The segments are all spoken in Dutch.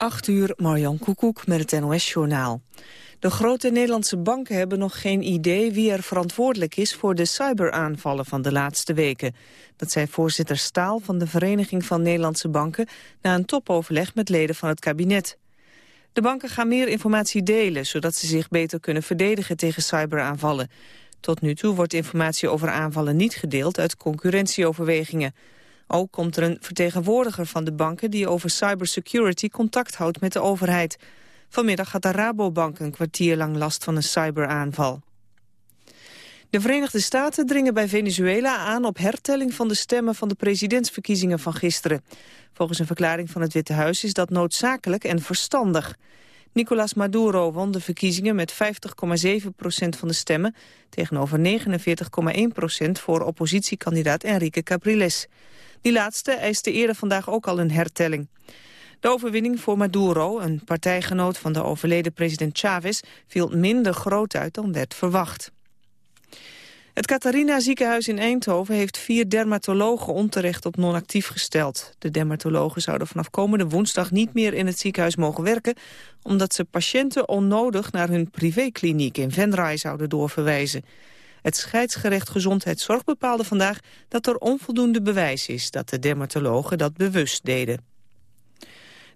8 uur, Marjan Koekoek met het NOS-journaal. De grote Nederlandse banken hebben nog geen idee wie er verantwoordelijk is voor de cyberaanvallen van de laatste weken. Dat zei voorzitter Staal van de Vereniging van Nederlandse Banken na een topoverleg met leden van het kabinet. De banken gaan meer informatie delen, zodat ze zich beter kunnen verdedigen tegen cyberaanvallen. Tot nu toe wordt informatie over aanvallen niet gedeeld uit concurrentieoverwegingen. Ook komt er een vertegenwoordiger van de banken die over cybersecurity contact houdt met de overheid. Vanmiddag had de Rabobank een kwartier lang last van een cyberaanval. De Verenigde Staten dringen bij Venezuela aan op hertelling van de stemmen van de presidentsverkiezingen van gisteren. Volgens een verklaring van het Witte Huis is dat noodzakelijk en verstandig. Nicolás Maduro won de verkiezingen met 50,7 procent van de stemmen... tegenover 49,1 procent voor oppositiekandidaat Enrique Capriles. Die laatste eiste eerder vandaag ook al een hertelling. De overwinning voor Maduro, een partijgenoot van de overleden president Chavez... viel minder groot uit dan werd verwacht. Het Catharina ziekenhuis in Eindhoven heeft vier dermatologen onterecht op non-actief gesteld. De dermatologen zouden vanaf komende woensdag niet meer in het ziekenhuis mogen werken, omdat ze patiënten onnodig naar hun privékliniek in Venray zouden doorverwijzen. Het scheidsgerecht Gezondheidszorg bepaalde vandaag dat er onvoldoende bewijs is dat de dermatologen dat bewust deden.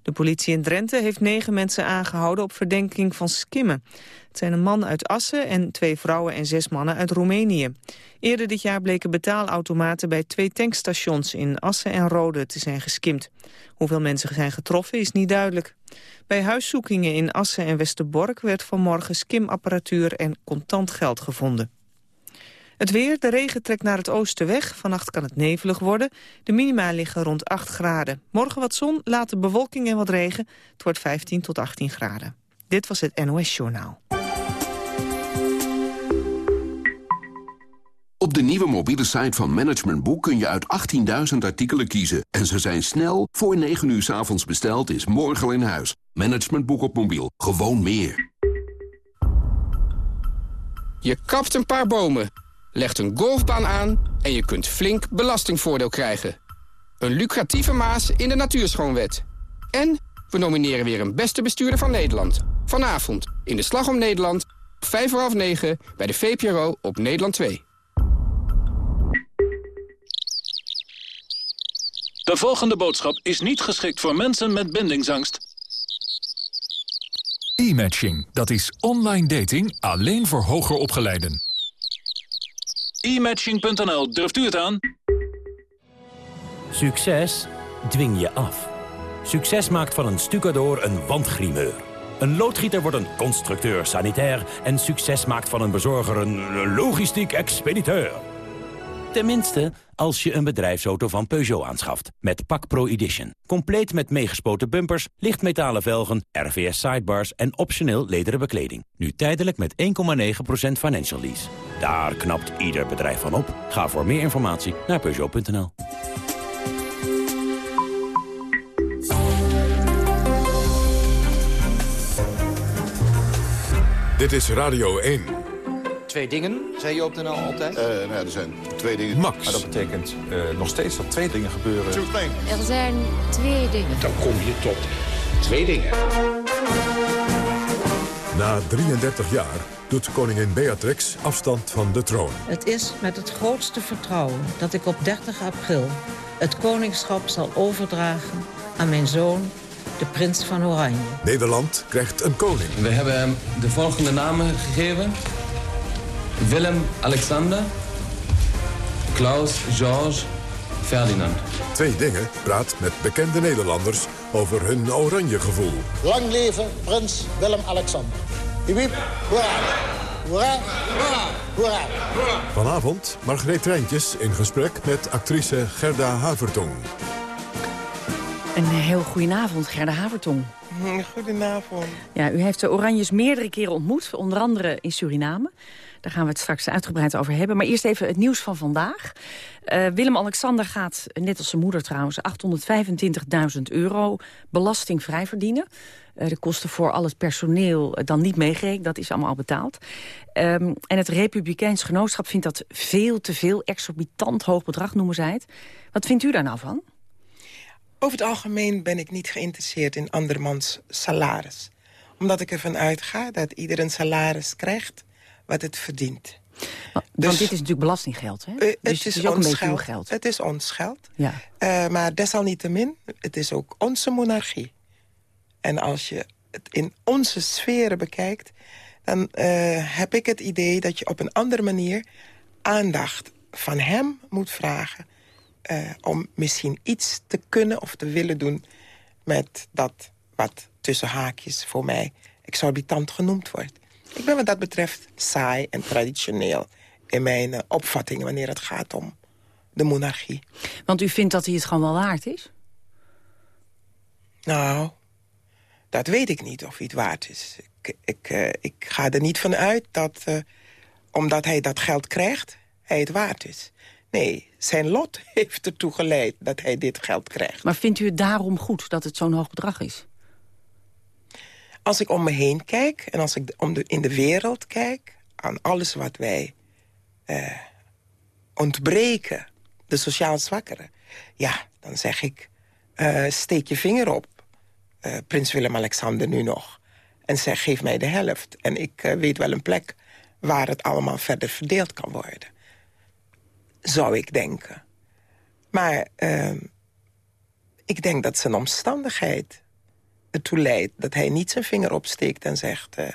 De politie in Drenthe heeft negen mensen aangehouden op verdenking van skimmen. Het zijn een man uit Assen en twee vrouwen en zes mannen uit Roemenië. Eerder dit jaar bleken betaalautomaten bij twee tankstations in Assen en Rode te zijn geskimd. Hoeveel mensen zijn getroffen is niet duidelijk. Bij huiszoekingen in Assen en Westerbork werd vanmorgen skimapparatuur en contant geld gevonden. Het weer, de regen trekt naar het oosten weg. Vannacht kan het nevelig worden. De minima liggen rond 8 graden. Morgen wat zon, later bewolking en wat regen. Het wordt 15 tot 18 graden. Dit was het NOS Journaal. Op de nieuwe mobiele site van Management Boek kun je uit 18.000 artikelen kiezen. En ze zijn snel, voor 9 uur s avonds besteld, is morgen al in huis. Management Boek op mobiel, gewoon meer. Je kapt een paar bomen legt een golfbaan aan en je kunt flink belastingvoordeel krijgen. Een lucratieve maas in de Natuurschoonwet. En we nomineren weer een beste bestuurder van Nederland. Vanavond in de Slag om Nederland, 5 voor half 9 bij de VPRO op Nederland 2. De volgende boodschap is niet geschikt voor mensen met bindingsangst. E-matching, dat is online dating alleen voor hoger opgeleiden e-matching.nl, durft u het aan? Succes dwing je af. Succes maakt van een stucador een wandgrimeur. Een loodgieter wordt een constructeur sanitair... en succes maakt van een bezorger een logistiek expediteur. Tenminste, als je een bedrijfsauto van Peugeot aanschaft. Met Pak Pro Edition. Compleet met meegespoten bumpers, lichtmetalen velgen, RVS sidebars en optioneel lederen bekleding. Nu tijdelijk met 1,9% financial lease. Daar knapt ieder bedrijf van op. Ga voor meer informatie naar Peugeot.nl. Dit is Radio 1. Twee dingen, zei je op de NL altijd? Uh, nou ja, er zijn twee dingen. Max. Maar dat betekent uh, nog steeds dat twee dingen gebeuren. Er zijn twee dingen. Dan kom je tot twee dingen. Na 33 jaar doet koningin Beatrix afstand van de troon. Het is met het grootste vertrouwen dat ik op 30 april... het koningschap zal overdragen aan mijn zoon, de prins van Oranje. Nederland krijgt een koning. We hebben hem de volgende namen gegeven. Willem-Alexander, Klaus George Ferdinand. Twee dingen praat met bekende Nederlanders over hun oranje gevoel. Lang leven prins Willem-Alexander. Hiep, hoera. Hoera, hoera, hoera. Vanavond Margreet Treintjes in gesprek met actrice Gerda Havertong. Een heel goedenavond, Gerda Havertong. Goedenavond. Ja, u heeft de Oranjes meerdere keren ontmoet, onder andere in Suriname. Daar gaan we het straks uitgebreid over hebben. Maar eerst even het nieuws van vandaag. Uh, Willem-Alexander gaat, net als zijn moeder trouwens... 825.000 euro belastingvrij verdienen. Uh, de kosten voor al het personeel dan niet meegerekend. Dat is allemaal al betaald. Um, en het Republikeins Genootschap vindt dat veel te veel. Exorbitant hoog bedrag noemen zij het. Wat vindt u daar nou van? Over het algemeen ben ik niet geïnteresseerd in andermans salaris. Omdat ik ervan uitga dat ieder een salaris krijgt wat het verdient. Want dus, dit is natuurlijk belastinggeld, hè? Uh, dus het, is, het is ook een beetje uw geld. Het is ons geld. Ja. Uh, maar desalniettemin, het is ook onze monarchie. En als je het in onze sferen bekijkt... dan uh, heb ik het idee dat je op een andere manier aandacht van hem moet vragen... Om misschien iets te kunnen of te willen doen... met dat wat tussen haakjes voor mij exorbitant genoemd wordt. Ik ben wat dat betreft saai en traditioneel in mijn uh, opvattingen... wanneer het gaat om de monarchie. Want u vindt dat hij het gewoon wel waard is? Nou, dat weet ik niet of hij het waard is. Ik, ik, uh, ik ga er niet van uit dat, uh, omdat hij dat geld krijgt, hij het waard is. Nee, zijn lot heeft ertoe geleid dat hij dit geld krijgt. Maar vindt u het daarom goed dat het zo'n hoog bedrag is? Als ik om me heen kijk en als ik om de, in de wereld kijk... aan alles wat wij uh, ontbreken, de sociaal zwakkeren... ja, dan zeg ik, uh, steek je vinger op, uh, prins Willem-Alexander nu nog... en zeg, geef mij de helft. En ik weet wel een plek waar het allemaal verder verdeeld kan worden. Zou ik denken. Maar ehm, ik denk dat zijn omstandigheid ertoe leidt dat hij niet zijn vinger opsteekt en zegt... Uh,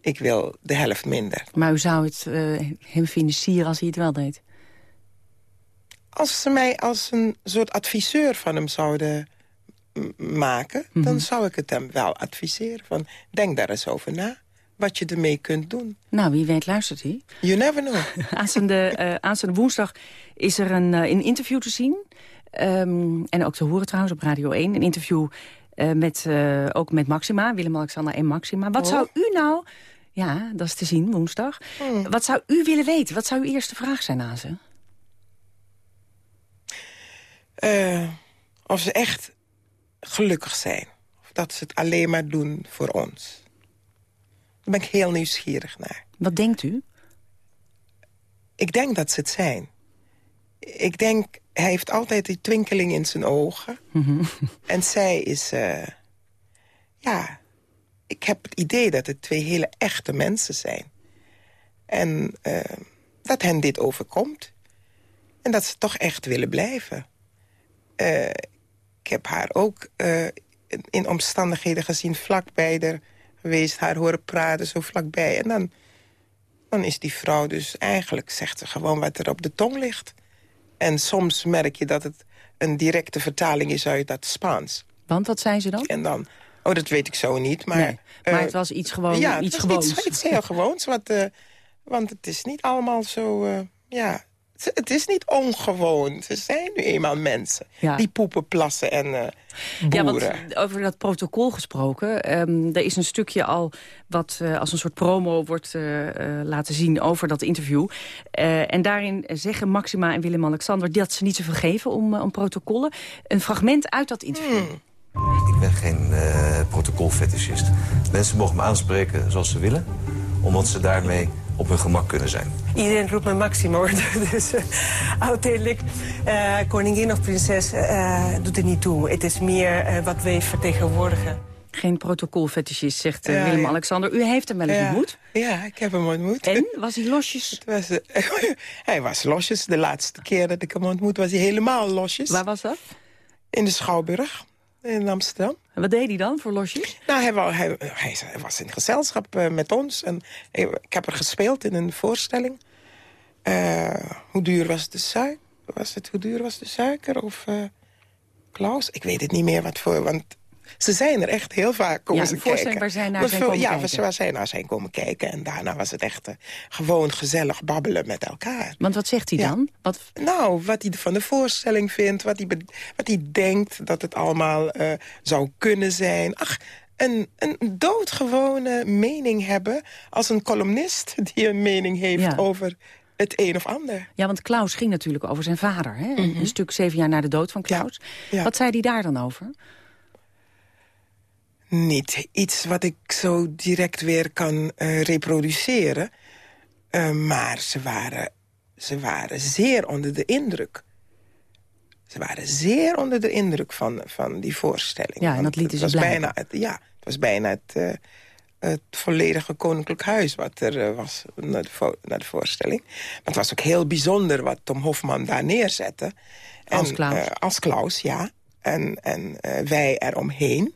ik wil de helft minder. Maar u zou het uh, hem financieren als hij het wel deed? Als ze mij als een soort adviseur van hem zouden maken... Mm -hmm. dan zou ik het hem wel adviseren. Van, denk daar eens over na wat je ermee kunt doen. Nou, wie weet luistert hij. You never know. aanstaande, uh, aanstaande woensdag is er een, uh, een interview te zien. Um, en ook te horen trouwens op Radio 1. Een interview uh, met, uh, ook met Maxima, Willem-Alexander en Maxima. Wat oh. zou u nou... Ja, dat is te zien woensdag. Hmm. Wat zou u willen weten? Wat zou uw eerste vraag zijn aan ze? Uh, of ze echt gelukkig zijn. Of dat ze het alleen maar doen voor ons. Daar ben ik heel nieuwsgierig naar. Wat denkt u? Ik denk dat ze het zijn. Ik denk hij heeft altijd die twinkeling in zijn ogen. Mm -hmm. En zij is... Uh, ja, ik heb het idee dat het twee hele echte mensen zijn. En uh, dat hen dit overkomt. En dat ze toch echt willen blijven. Uh, ik heb haar ook in omstandigheden gezien vlakbij er geweest. Haar horen praten zo vlakbij. En dan, dan is die vrouw dus eigenlijk, zegt ze gewoon wat er op de tong ligt. En soms merk je dat het een directe vertaling is uit dat Spaans. Want wat zei ze dan? En dan, oh, dat weet ik zo niet. Maar, nee, maar uh, het was iets, gewoon, ja, iets het gewoons. Iets, iets heel gewoons. Wat, uh, want het is niet allemaal zo... Uh, ja, het is niet ongewoon. Ze zijn nu eenmaal mensen. Ja. Die poepen, plassen en uh, boeren. Ja, want over dat protocol gesproken. Um, er is een stukje al wat uh, als een soort promo wordt uh, laten zien over dat interview. en daarin zeggen Maxima en Willem-Alexander... dat ze niet zoveel geven om, om protocollen. Een fragment uit dat interview. Hmm. Ik ben geen uh, protocolfetischist. Mensen mogen me aanspreken zoals ze willen. Omdat ze daarmee op hun gemak kunnen zijn. Iedereen roept me Maximo. Dus uh, uiteindelijk, uh, koningin of prinses uh, doet er niet toe. Het is meer wat wij vertegenwoordigen. Geen protocolfetischist, zegt ja, Willem-Alexander. U heeft hem wel eens ja. ontmoet? Ja, ik heb hem ontmoet. En? Was hij losjes? Was, hij was losjes. De laatste keer dat ik hem ontmoet was hij helemaal losjes. Waar was dat? In de Schouwburg in Amsterdam. En wat deed hij dan voor losjes? Nou, hij, hij, was in gezelschap uh, met ons. En ik heb er gespeeld in een voorstelling. Uh, hoe duur was de suiker? Was het, hoe duur was de suiker? Of uh, Klaus? Ik weet het niet meer wat voor... Want ze zijn er echt heel vaak komen ja, ze kijken. waar zij naar zijn komen ja, kijken. waar zij naar zijn komen kijken. En daarna was het echt uh, gewoon gezellig babbelen met elkaar. Want wat zegt hij ja. dan? Wat... Nou, wat hij van de voorstelling vindt. Wat hij, wat hij denkt dat het allemaal uh, zou kunnen zijn. Ach, een, een doodgewone mening hebben... als een columnist die een mening heeft ja. over het een of ander. Ja, want Klaus ging natuurlijk over zijn vader. Hè? Mm -hmm. Een stuk zeven jaar na de dood van Klaus. Ja. Ja. Wat zei hij daar dan over? Niet iets wat ik zo direct weer kan uh, reproduceren. Uh, maar ze waren, ze waren zeer onder de indruk. ze waren zeer onder de indruk van, van die voorstelling. Ja, en dat lieten ze het was bijna, het, Ja, het was bijna het, eh, het volledige koninklijk huis... wat er eh, was naar de, naar de voorstelling. Maar het was ook heel bijzonder wat Tom Hofman daar neerzette. En, Als Klaus. eh, als Klaus, ja. En, en eh, wij eromheen.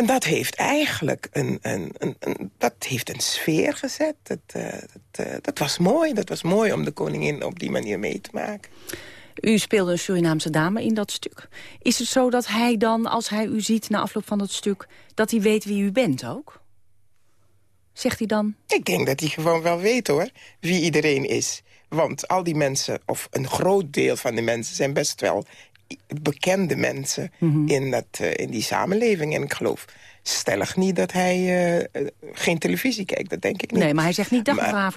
En dat heeft eigenlijk een, een, een, een- dat heeft een sfeer gezet. Dat, eh, dat, eh, dat was mooi. Dat was mooi om de koningin op die manier mee te maken. U speelde een Surinaamse dame in dat stuk. Is het zo dat hij dan, als hij u ziet na afloop van dat stuk... dat hij weet wie u bent ook? Zegt hij dan? Ik denk dat hij gewoon wel weet hoor, wie iedereen is. Want al die mensen, of een groot deel van de mensen... zijn best wel bekende mensen Mhm. in, dat, eh, in die samenleving. En ik geloof stellig niet dat hij eh, eh, geen televisie kijkt. Dat denk ik niet. Nee, maar hij zegt niet dag Maar-.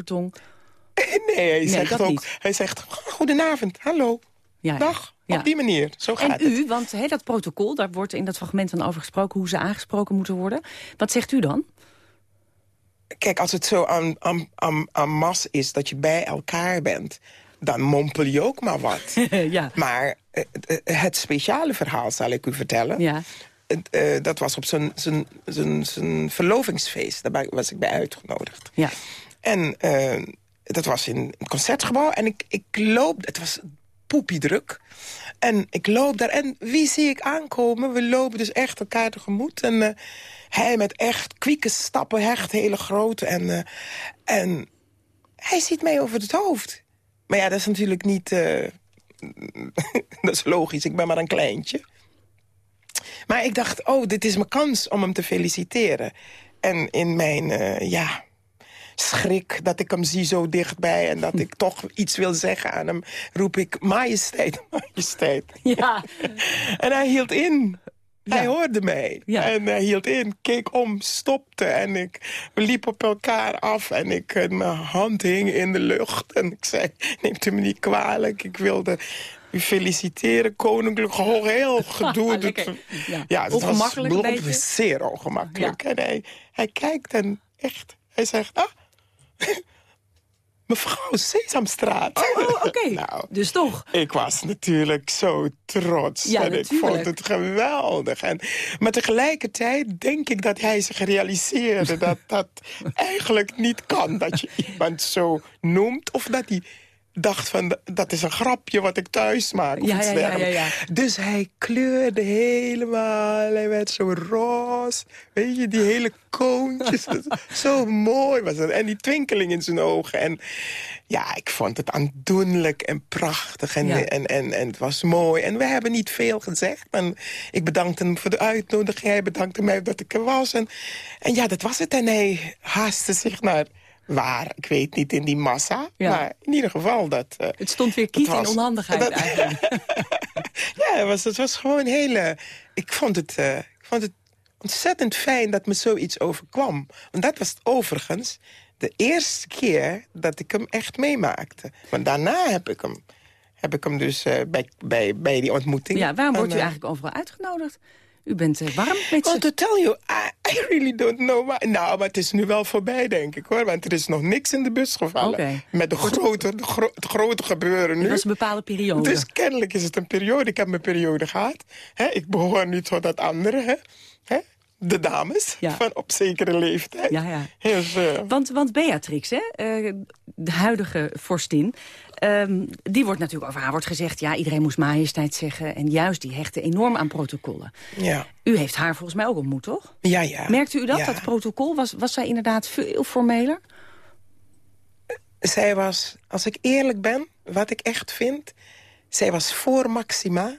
Nee, hij zegt ook, niet. hij zegt goedenavond, hallo, Ja, ja. dag. Ja. Op die manier, zo gaat En het. u, want dat protocol, daar wordt in dat fragment dan over gesproken... hoe ze aangesproken moeten worden. Wat zegt u dan? Kijk, als het zo aan, aan, aan, aan mas is dat je bij elkaar bent... dan mompel je ook maar wat. ja. Maar eh, eh, het speciale verhaal zal ik u vertellen. Ja. Het, eh, dat was op zijn- zijn zijn- zijn verlovingsfeest. Daar was ik bij uitgenodigd. Ja. En dat was in een concertgebouw. En ik, ik loop... Het was poepiedruk. En ik loop daar. En wie zie ik aankomen? We lopen dus echt elkaar tegemoet. En hij met echt kwieke stappen, echt hele grote. En, en hij ziet mij over het hoofd. Maar ja, dat is natuurlijk niet... eh, dat is logisch, ik ben maar een kleintje. Maar ik dacht, oh, dit is mijn kans om hem te feliciteren. En in mijn, eh, ja, schrik dat ik hem zie zo dichtbij... en dat ik toch iets wil zeggen aan hem, roep ik majesteit, majesteit. Ja. En hij hield in. Hij hoorde mij. En hij hield in, keek om, stopte. En ik we liepen op elkaar af. En ik, eh, mijn hand hing in de lucht. En ik zei, neemt u me niet kwalijk. Ik wilde u feliciteren, koninklijk hoog. Heel gedoe. Ja. Ja, dat Ongemakkelijk was beetje. zeer ongemakkelijk. En hij, hij kijkt en echt, hij zegt... Ah, mevrouw Sesamstraat. Oh, oké. nou, Dus toch. ik was natuurlijk zo trots. Ja, en ik vond natuurlijk. het geweldig. En, maar tegelijkertijd denk ik dat hij zich realiseerde... dat dat eigenlijk niet kan. Dat je iemand zo noemt. Of dat hij dacht van, dat is een grapje wat ik thuis maak. Of Ja, iets ja, ja, ja, dergelijks. ja. Dus hij kleurde helemaal. Hij werd zo roze. Weet je, die hele koontjes. zo mooi was het. En die twinkeling in zijn ogen. En ja, ik vond het aandoenlijk en prachtig. En, en, en, en het was mooi. En we hebben niet veel gezegd. En ik bedankte hem voor de uitnodiging. Hij bedankte mij dat ik er was. En, en ja, dat was het. En hij haastte zich naar... Waar, ik weet niet, in die massa. Ja. Maar in ieder geval dat... eh, Het stond weer kiet in onhandigheid dat- eigenlijk. ja, het was, het was gewoon hele... Ik vond, het, eh, ik vond het ontzettend fijn dat me zoiets overkwam. Want dat was overigens de eerste keer dat ik hem echt meemaakte. Want daarna heb ik hem, heb ik hem dus eh, bij, bij, bij die ontmoeting... Ja, waarom wordt u En, eigenlijk overal uitgenodigd? U bent eh, warm met Well, ze. to tell you, I, I really don't know. why. nou, maar het is nu wel voorbij, denk ik, hoor. Want er is nog niks in de bus gevallen. Met de grote, de gro- het grote gebeuren nu. Dat is een bepaalde periode. Dus kennelijk is het een periode. Ik heb mijn periode gehad. Ik behoor nu tot dat andere, hè? Hè? De dames van op zekere leeftijd. Ja, ja. Dus, eh, Want, want Beatrix, hè, eh, de huidige vorstin... ehm, die wordt natuurlijk over haar wordt gezegd... ja, iedereen moest majesteit zeggen. En juist, die hechten enorm aan protocollen. ja. U heeft haar volgens mij ook ontmoet, toch? Ja, ja. Merkte u dat, Ja. dat protocol? Was, was zij inderdaad veel formeler? Zij was, als ik eerlijk ben, wat ik echt vind... zij was voor Maxima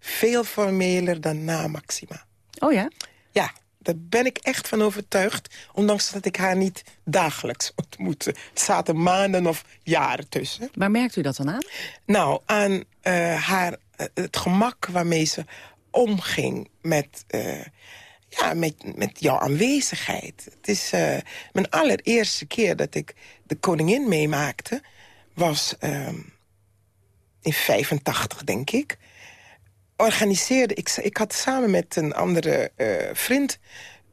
veel formeler dan na Maxima. Oh ja? Ja, daar ben ik echt van overtuigd. Ondanks dat ik haar niet dagelijks ontmoette. Er zaten maanden of jaren tussen. Waar merkt u dat dan aan? Nou, aan eh, haar, eh, het gemak waarmee ze omging met, eh, ja, met, met jouw aanwezigheid. Het is mijn allereerste keer dat ik de koningin meemaakte... was ehm, in 85, denk ik. Organiseerde ik... Ik had samen met een andere eh, vriend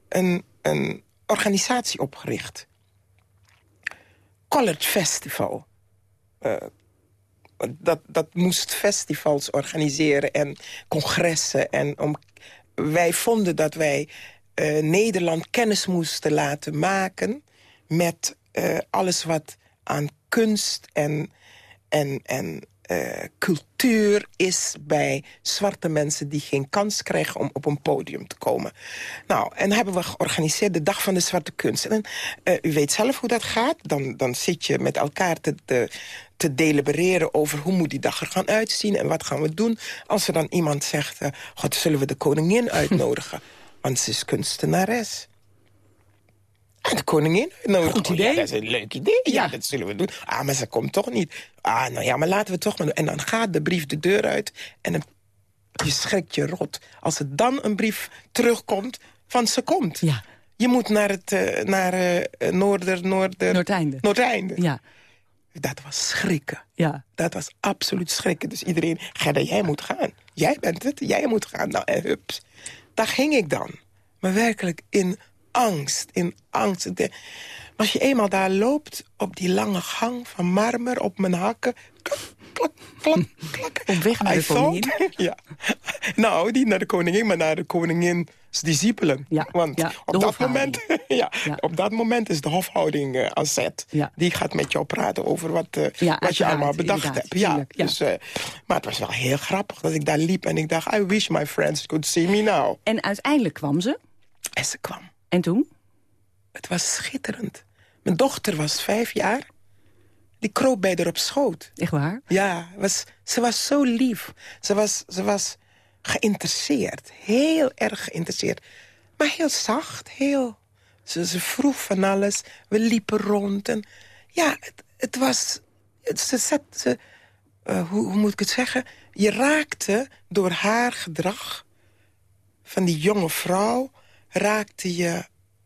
een, een organisatie opgericht. College Festival. Eh, dat, dat moest festivals organiseren en congressen. En om, wij vonden dat wij eh, Nederland kennis moesten laten maken... met alles wat aan kunst en, en, en uh, cultuur is bij zwarte mensen die geen kans krijgen om op een podium te komen. Nou, en hebben we georganiseerd de Dag van de Zwarte Kunst. En uh, u weet zelf hoe dat gaat. Dan, dan zit je met elkaar te, te, te delibereren over hoe moet die dag er gaan uitzien... en wat gaan we doen. Als er dan iemand zegt, uh, God, zullen we de koningin uitnodigen? Want ze is kunstenares. En de koningin uitnodigen. Goed idee. Ja, dat is een leuk idee. Ja, dat zullen we doen. Ah, maar ze komt toch niet. Ah, nou ja, maar laten we toch maar doen. En dan gaat de brief de deur uit en dan, je schrikt je rot. Als er dan een brief terugkomt van ze komt. Ja. Je moet naar het uh, naar, uh, Noorder, Noorder... Noordeinde. Noordeinde. Ja. Dat was schrikken. Ja. Dat was absoluut schrikken. Dus iedereen, Gerda, jij moet gaan. Jij bent het, jij moet gaan. Nou, en hups. Daar ging ik dan. Maar werkelijk in angst, in angst. Als je eenmaal daar loopt, op die lange gang van marmer, op mijn hakken... Klak, klak, klak, klak. Op weg naar de koningin? ja. Nou, niet naar de koningin, maar naar de koningin discipelen. Ja, Want ja, op, dat moment, ja, ja, op dat moment is de hofhouding uh, aan zet. Die gaat met jou praten over wat, uh, ja, wat je allemaal bedacht hebt. Ja, dus, uh, maar het was wel heel grappig dat ik daar liep en ik dacht... I wish my friends could see me now. En uiteindelijk kwam ze? En ze kwam. En toen? Het was schitterend. Mijn dochter was vijf jaar. Die kroop bij haar op schoot. Echt waar? Ja, was, ze was zo lief. Ze was, ze was geïnteresseerd. Heel erg geïnteresseerd. Maar heel zacht, heel... Ze, ze vroeg van alles. We liepen rond. En ja, het, het was... Het, ze zet, ze, uh, hoe, hoe moet ik het zeggen? Je raakte door haar gedrag van die jonge vrouw... raakte je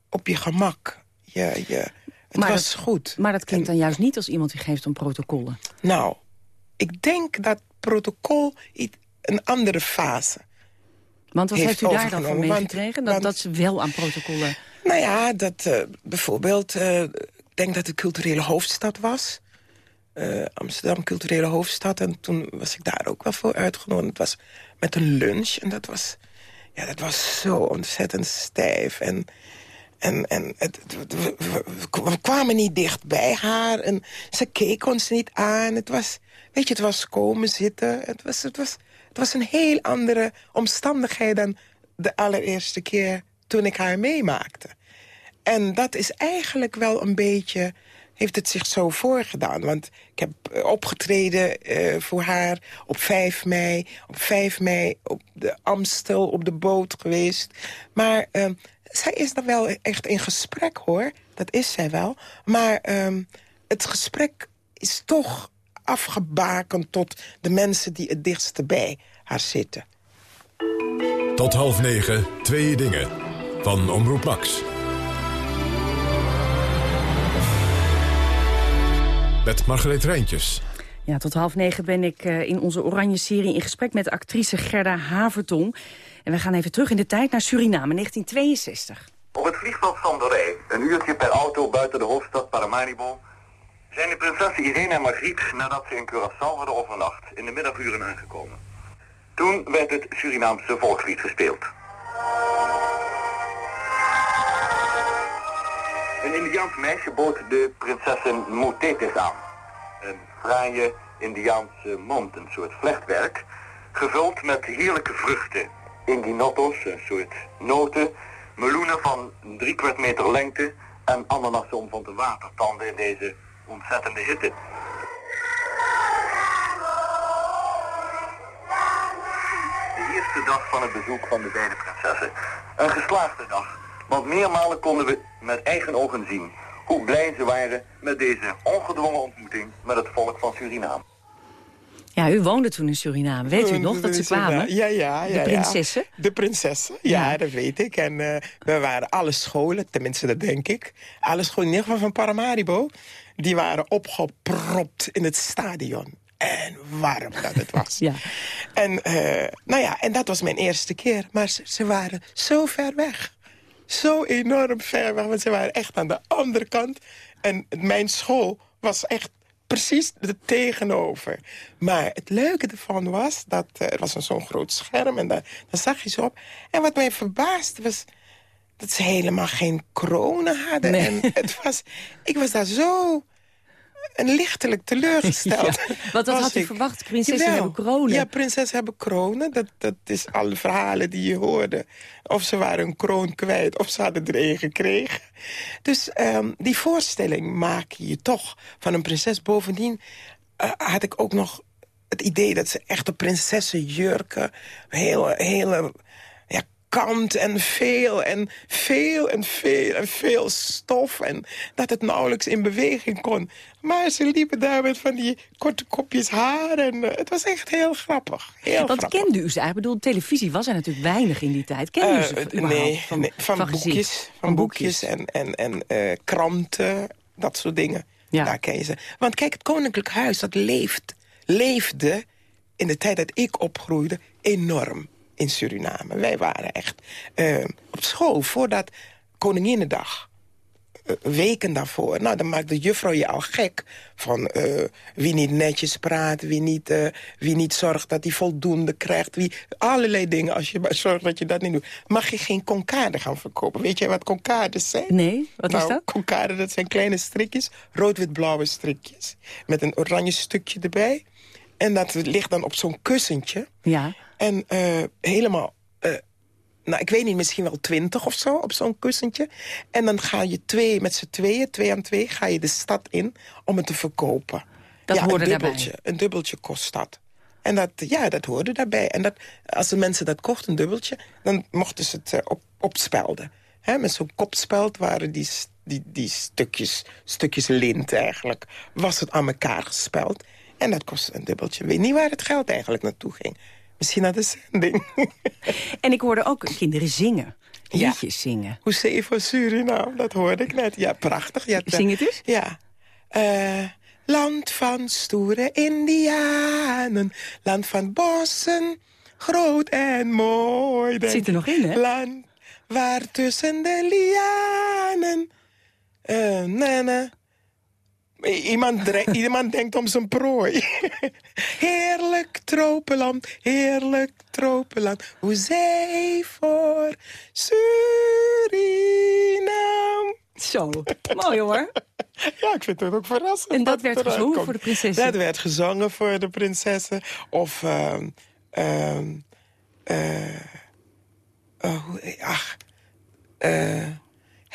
op je gemak. Je, je, het maar was dat, goed. Maar dat klinkt dan juist niet als iemand die geeft om protocollen. Nou, ik denk dat protocol een andere fase Want wat heeft, heeft u daar dan van meegekregen? Dat, dat ze wel aan protocollen... Nou ja, dat uh, bijvoorbeeld... Uh, ik denk dat het culturele hoofdstad was. Uh, Amsterdam, culturele hoofdstad. En toen was ik daar ook wel voor uitgenodigd. Het was met een lunch. En dat was, ja, dat was zo ontzettend stijf. En, en, en het, we, kwamen niet dicht bij haar. En ze keek ons niet aan. Het was, weet je, het was komen zitten. Het was, het was, het was een heel andere omstandigheid dan de allereerste keer toen ik haar meemaakte. En dat is eigenlijk wel een beetje... heeft het zich zo voorgedaan. Want ik heb opgetreden uh, voor haar op 5 mei. Op 5 mei op de Amstel, op de boot geweest. Maar uh, zij is dan wel echt in gesprek, hoor. Dat is zij wel. Maar uh, het gesprek is toch afgebakend tot de mensen die het dichtste bij haar zitten. Tot half negen, twee dingen. Van Omroep Max. Met Margreet Rijntjes. Ja, tot half negen ben ik uh, in onze Oranje-serie in gesprek met actrice Gerda Havertong. En we gaan even terug in de tijd naar Suriname, 1962. Op het vliegveld van Doré, een uurtje per auto buiten de hoofdstad Paramaribo... zijn de prinsessen Irene en Margriet, nadat ze in Curaçao hadden overnacht, in de middaguren aangekomen. Toen werd het Surinaamse volkslied gespeeld. Indiaans meisje bood de prinsessen motetes aan. Een fraaie Indiaanse mond, een soort vlechtwerk, gevuld met heerlijke vruchten. Indinottos, een soort noten, meloenen van drie kwart meter lengte en ananassen van te watertanden in deze ontzettende hitte. De eerste dag van het bezoek van de beide prinsessen. Een geslaagde dag. Want meermalen konden we met eigen ogen zien hoe blij ze waren met deze ongedwongen ontmoeting met het volk van Suriname. Ja, u woonde toen in Suriname. Weet u nog dat ze kwamen? Ja, ja, ja. De prinsessen? Ja. De prinsessen, ja, ja, dat weet ik. En uh, we waren alle scholen, tenminste dat denk ik. Alle scholen, in ieder geval van Paramaribo... die waren opgepropt in het stadion. En warm dat het was. ja. En, uh, nou ja, en dat was mijn eerste keer. Maar ze, ze waren zo ver weg zo enorm ver weg. Want ze waren echt aan de andere kant. En mijn school was echt precies het tegenover. Maar het leuke ervan was, dat uh, er was zo'n groot scherm en daar, daar zag je ze op. En wat mij verbaasde was dat ze helemaal geen kronen hadden. En het was, ik was daar zo lichtelijk teleurgesteld. Ja, wat had u verwacht? Prinsessen hebben kronen. Ja, prinsessen hebben kronen. Dat, dat is alle verhalen die je hoorde. Of ze waren een kroon kwijt, of ze hadden er een gekregen. Dus um, die voorstelling maak je toch van een prinses. Bovendien uh, had ik ook nog het idee dat ze echte prinsessenjurken... hele, hele kant en veel en veel en veel en veel stof. En dat het nauwelijks in beweging kon. Maar ze liepen daar met van die korte kopjes haar. En uh, het was echt heel grappig. Heel grappig. kende u ze eigenlijk? Ik bedoel, televisie was er natuurlijk weinig in die tijd. Kende u ze uh, nee, van, nee, van, van boekjes. Van, van boekjes, en, en, en uh, kranten, dat soort dingen. Ja. Daar ken je ze. Want kijk, het Koninklijk Huis, dat leeft, leefde in de tijd dat ik opgroeide enorm in Suriname. Wij waren echt uh, op school voordat Koninginnedag. Uh, weken daarvoor. Nou, dan maakt de juffrouw je al gek. Van uh, wie niet netjes praat, wie niet, wie niet zorgt dat hij voldoende krijgt. Wie, allerlei dingen, als je maar zorgt dat je dat niet doet. Mag je geen konkade gaan verkopen. Weet je wat konkades zijn? Nee, wat nou, is dat? Konkade, dat zijn kleine strikjes. Rood-wit-blauwe strikjes. Met een oranje stukje erbij. En dat ligt dan op zo'n kussentje. Ja. En uh, helemaal, uh, nou ik weet niet, misschien wel twintig of zo op zo'n kussentje. En dan ga je twee, met z'n tweeën, twee aan twee, ga je de stad in om het te verkopen. Dat ja, hoorde een dubbeltje, daarbij. Een dubbeltje kost dat. En dat, ja, dat hoorde daarbij. En dat, als de mensen dat kochten, een dubbeltje, dan mochten ze het uh, op, opspelden. He, met zo'n kopspeld waren die, die, die stukjes, stukjes lint eigenlijk, was het aan elkaar gespeld. En dat kostte een dubbeltje. Ik weet niet waar het geld eigenlijk naartoe ging. Misschien naar de zending. en ik hoorde ook kinderen zingen. Liedjes ja. zingen. Hoe zee voor Suriname, dat hoorde ik net. Ja, prachtig. Ja, Zing het eens? Ja. Uh, land van stoere indianen. Land van bossen, groot en mooi. Het zit er nog in, hè? Land waar tussen de lianen... Uh, nana, Iemand, iemand denkt om zijn prooi. heerlijk tropenland, heerlijk tropenland. Hoezee voor Suriname. Zo, mooi hoor. Ja, ik vind het ook verrassend. En dat werd gezongen komt. voor de prinsessen? Dat werd gezongen voor de prinsessen. Of, uh, uh, uh, ach, uh,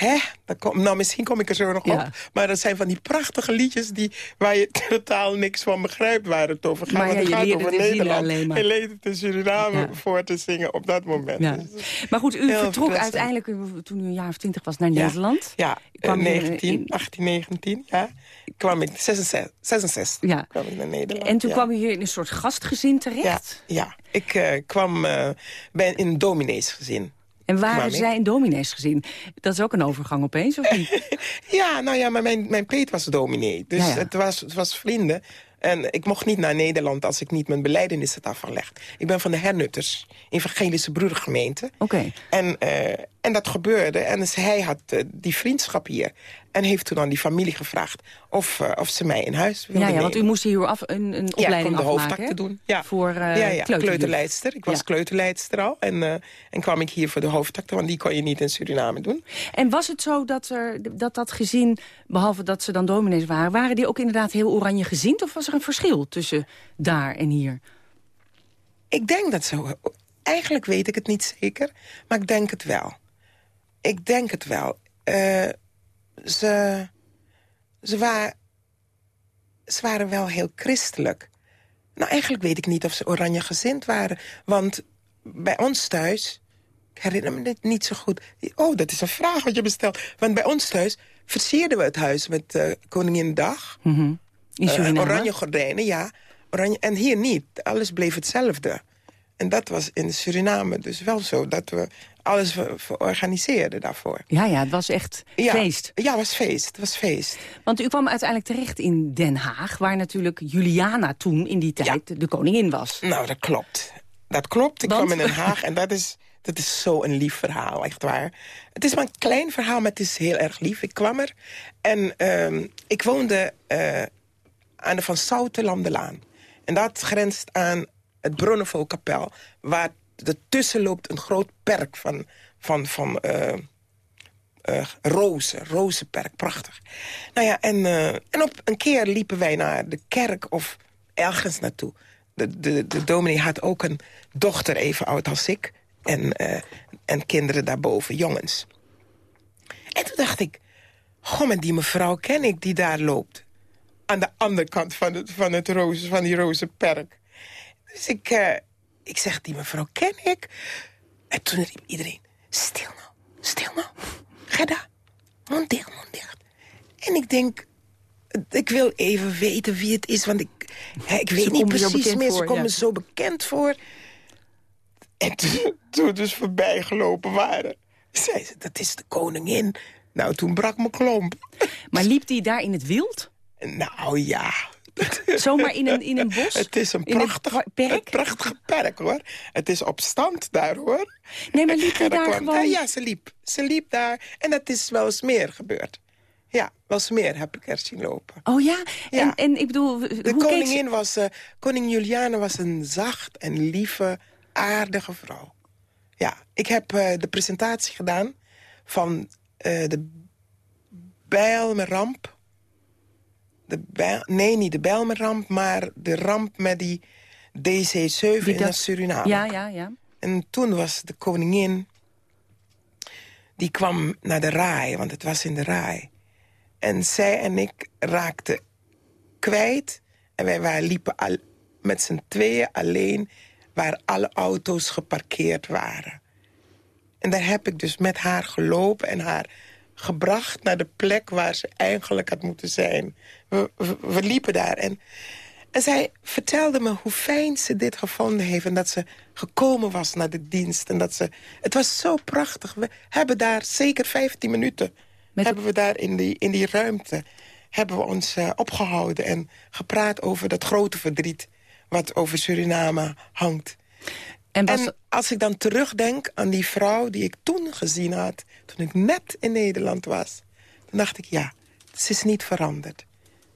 Hè? Kom, nou, misschien kom ik er zo nog ja. op. Maar dat zijn van die prachtige liedjes die, waar je totaal niks van begrijpt waar het over gaat. Maar ja, het je gaat over Nederland. alleen maar. Je leerde het in Suriname ja. voor te zingen op dat moment. Ja. Dus maar goed, u vertrok uiteindelijk toen u een jaar of twintig was naar Nederland. Ja, kwam 19, in, 18, 19, ja. Ik kwam in 66, 66 ja. kwam ik naar Nederland. En toen kwam u hier in een soort gastgezin terecht? Ja, ik uh, kwam uh, bij in een domineesgezin. En waren zij een dominees gezien? Dat is ook een overgang opeens, of niet? ja, nou ja, maar mijn, mijn peet was dominee. Dus ja. Het, was, het was vrienden. En ik mocht niet naar Nederland als ik niet mijn beleidenis had afgelegd. Ik ben van de Hernutters, evangelische broedergemeente. Oké. Okay. En, uh, en dat gebeurde. En dus hij had uh, die vriendschap hier. En heeft toen aan die familie gevraagd of, uh, of ze mij in huis wilden Ja, want u moest hier af een, een opleiding ja, de hoofdakte doen. Ja, voor ja, ja, kleuterleidster. Ik was ja. kleuterleidster al. En, uh, en kwam ik hier voor de hoofdakte, want die kon je niet in Suriname doen. En was het zo dat er, dat, dat gezin, behalve dat ze dan dominees waren... waren die ook inderdaad heel oranje gezind? Of was er een verschil tussen daar en hier? Ik denk dat zo. Eigenlijk weet ik het niet zeker, maar ik denk het wel. Ik denk het wel. Uh, ze, ze, waren, ze waren wel heel christelijk. Nou, eigenlijk weet ik niet of ze oranje gezind waren. Want bij ons thuis... Ik herinner me dit niet zo goed. Oh, dat is een vraag wat je bestelt. Want bij ons thuis versierden we het huis met uh, Koninginnedag. Mm -hmm. Uh, oranje gordijnen, ja. Oranje, en hier niet. Alles bleef hetzelfde. En dat was in Suriname dus wel zo. Dat we alles organiseerden daarvoor. Ja, ja, het was echt ja, feest. Ja, het was feest. Het was feest. Want u kwam uiteindelijk terecht in Den Haag... waar natuurlijk Juliana toen in die tijd ja. de koningin was. Nou, dat klopt. Dat klopt. Ik Want? kwam in Den Haag en dat is, dat is zo'n lief verhaal, echt waar. Het is maar een klein verhaal, maar het is heel erg lief. Ik kwam er en um, ik woonde... Uh, aan de Van Zoutenlandelaan. En dat grenst aan het Bronnenvolkapel... waar ertussen loopt een groot perk van, van, van uh, uh, rozen. Rozenperk, prachtig. Nou ja, en, uh, en op een keer liepen wij naar de kerk of ergens naartoe. De, de, de dominee had ook een dochter even oud als ik. En, en kinderen daarboven, jongens. En toen dacht ik... Goh, maar die mevrouw ken ik die daar loopt. Aan de andere kant van, het, van, het roze, van die rozenperk. Dus ik, ik zeg, die mevrouw ken ik. En toen riep iedereen, stil nou, stil nou. Gerda, mond dicht, mond dicht. En ik denk, ik wil even weten wie het is, want ik, hè, ik weet niet precies meer. Ze komen ja. zo bekend voor. En toen, toen dus voorbij gelopen waren, zei ze, dat is de koningin. Nou, toen brak mijn klomp. Maar liep die daar in het wild? Nou ja. Zomaar in een, in een bos? Het is een prachtig, een perk? prachtige perk, hoor. Het is op stand daar, hoor. Nee, maar liep hij daar kwam, gewoon... Ja, ze liep. Ze liep daar. En dat is wel eens meer gebeurd. Ja, wel eens meer heb ik er zien lopen. Oh ja? ja. En, en ik bedoel... De koningin ze... was... Uh, koning Juliana was een zacht en lieve, aardige vrouw. Ja, ik heb uh, de presentatie gedaan van uh, de Bijlmerramp de Bijl, nee, niet de Bijlmerramp, maar de ramp met die DC-7 in dat... Suriname. Ja, ja, ja. En toen was de koningin... die kwam naar de raai, want het was in de raai. En zij en ik raakten kwijt. En wij waren, liepen al, met z'n tweeën alleen... waar alle auto's geparkeerd waren. En daar heb ik dus met haar gelopen en haar gebracht naar de plek waar ze eigenlijk had moeten zijn. We, we, liepen daar en, en zij vertelde me hoe fijn ze dit gevonden heeft... en dat ze gekomen was naar de dienst. En dat ze, het was zo prachtig. We hebben daar zeker 15 minuten... Met hebben we daar in die, in die ruimte hebben we ons uh, opgehouden... en gepraat over dat grote verdriet wat over Suriname hangt. En, en, als ik dan terugdenk aan die vrouw die ik toen gezien had... toen ik net in Nederland was, dan dacht ik, ja, ze is niet veranderd.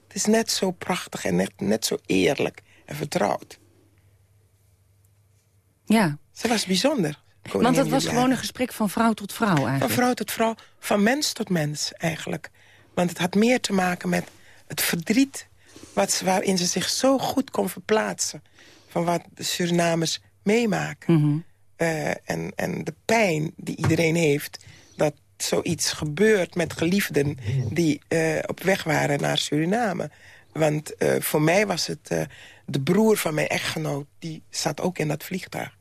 Het is net zo prachtig en net, net zo eerlijk en vertrouwd. Ja. Ze was bijzonder. Want dat was gewoon een gesprek van vrouw tot vrouw eigenlijk. Van vrouw tot vrouw, van mens tot mens eigenlijk. Want het had meer te maken met het verdriet... Wat, waarin ze zich zo goed kon verplaatsen... van wat de Surinamers meemaken. Mhm. uh, en, en de pijn die iedereen heeft... dat zoiets gebeurt met geliefden die uh, op weg waren naar Suriname. Want uh, voor mij was het de broer van mijn echtgenoot... die zat ook in dat vliegtuig.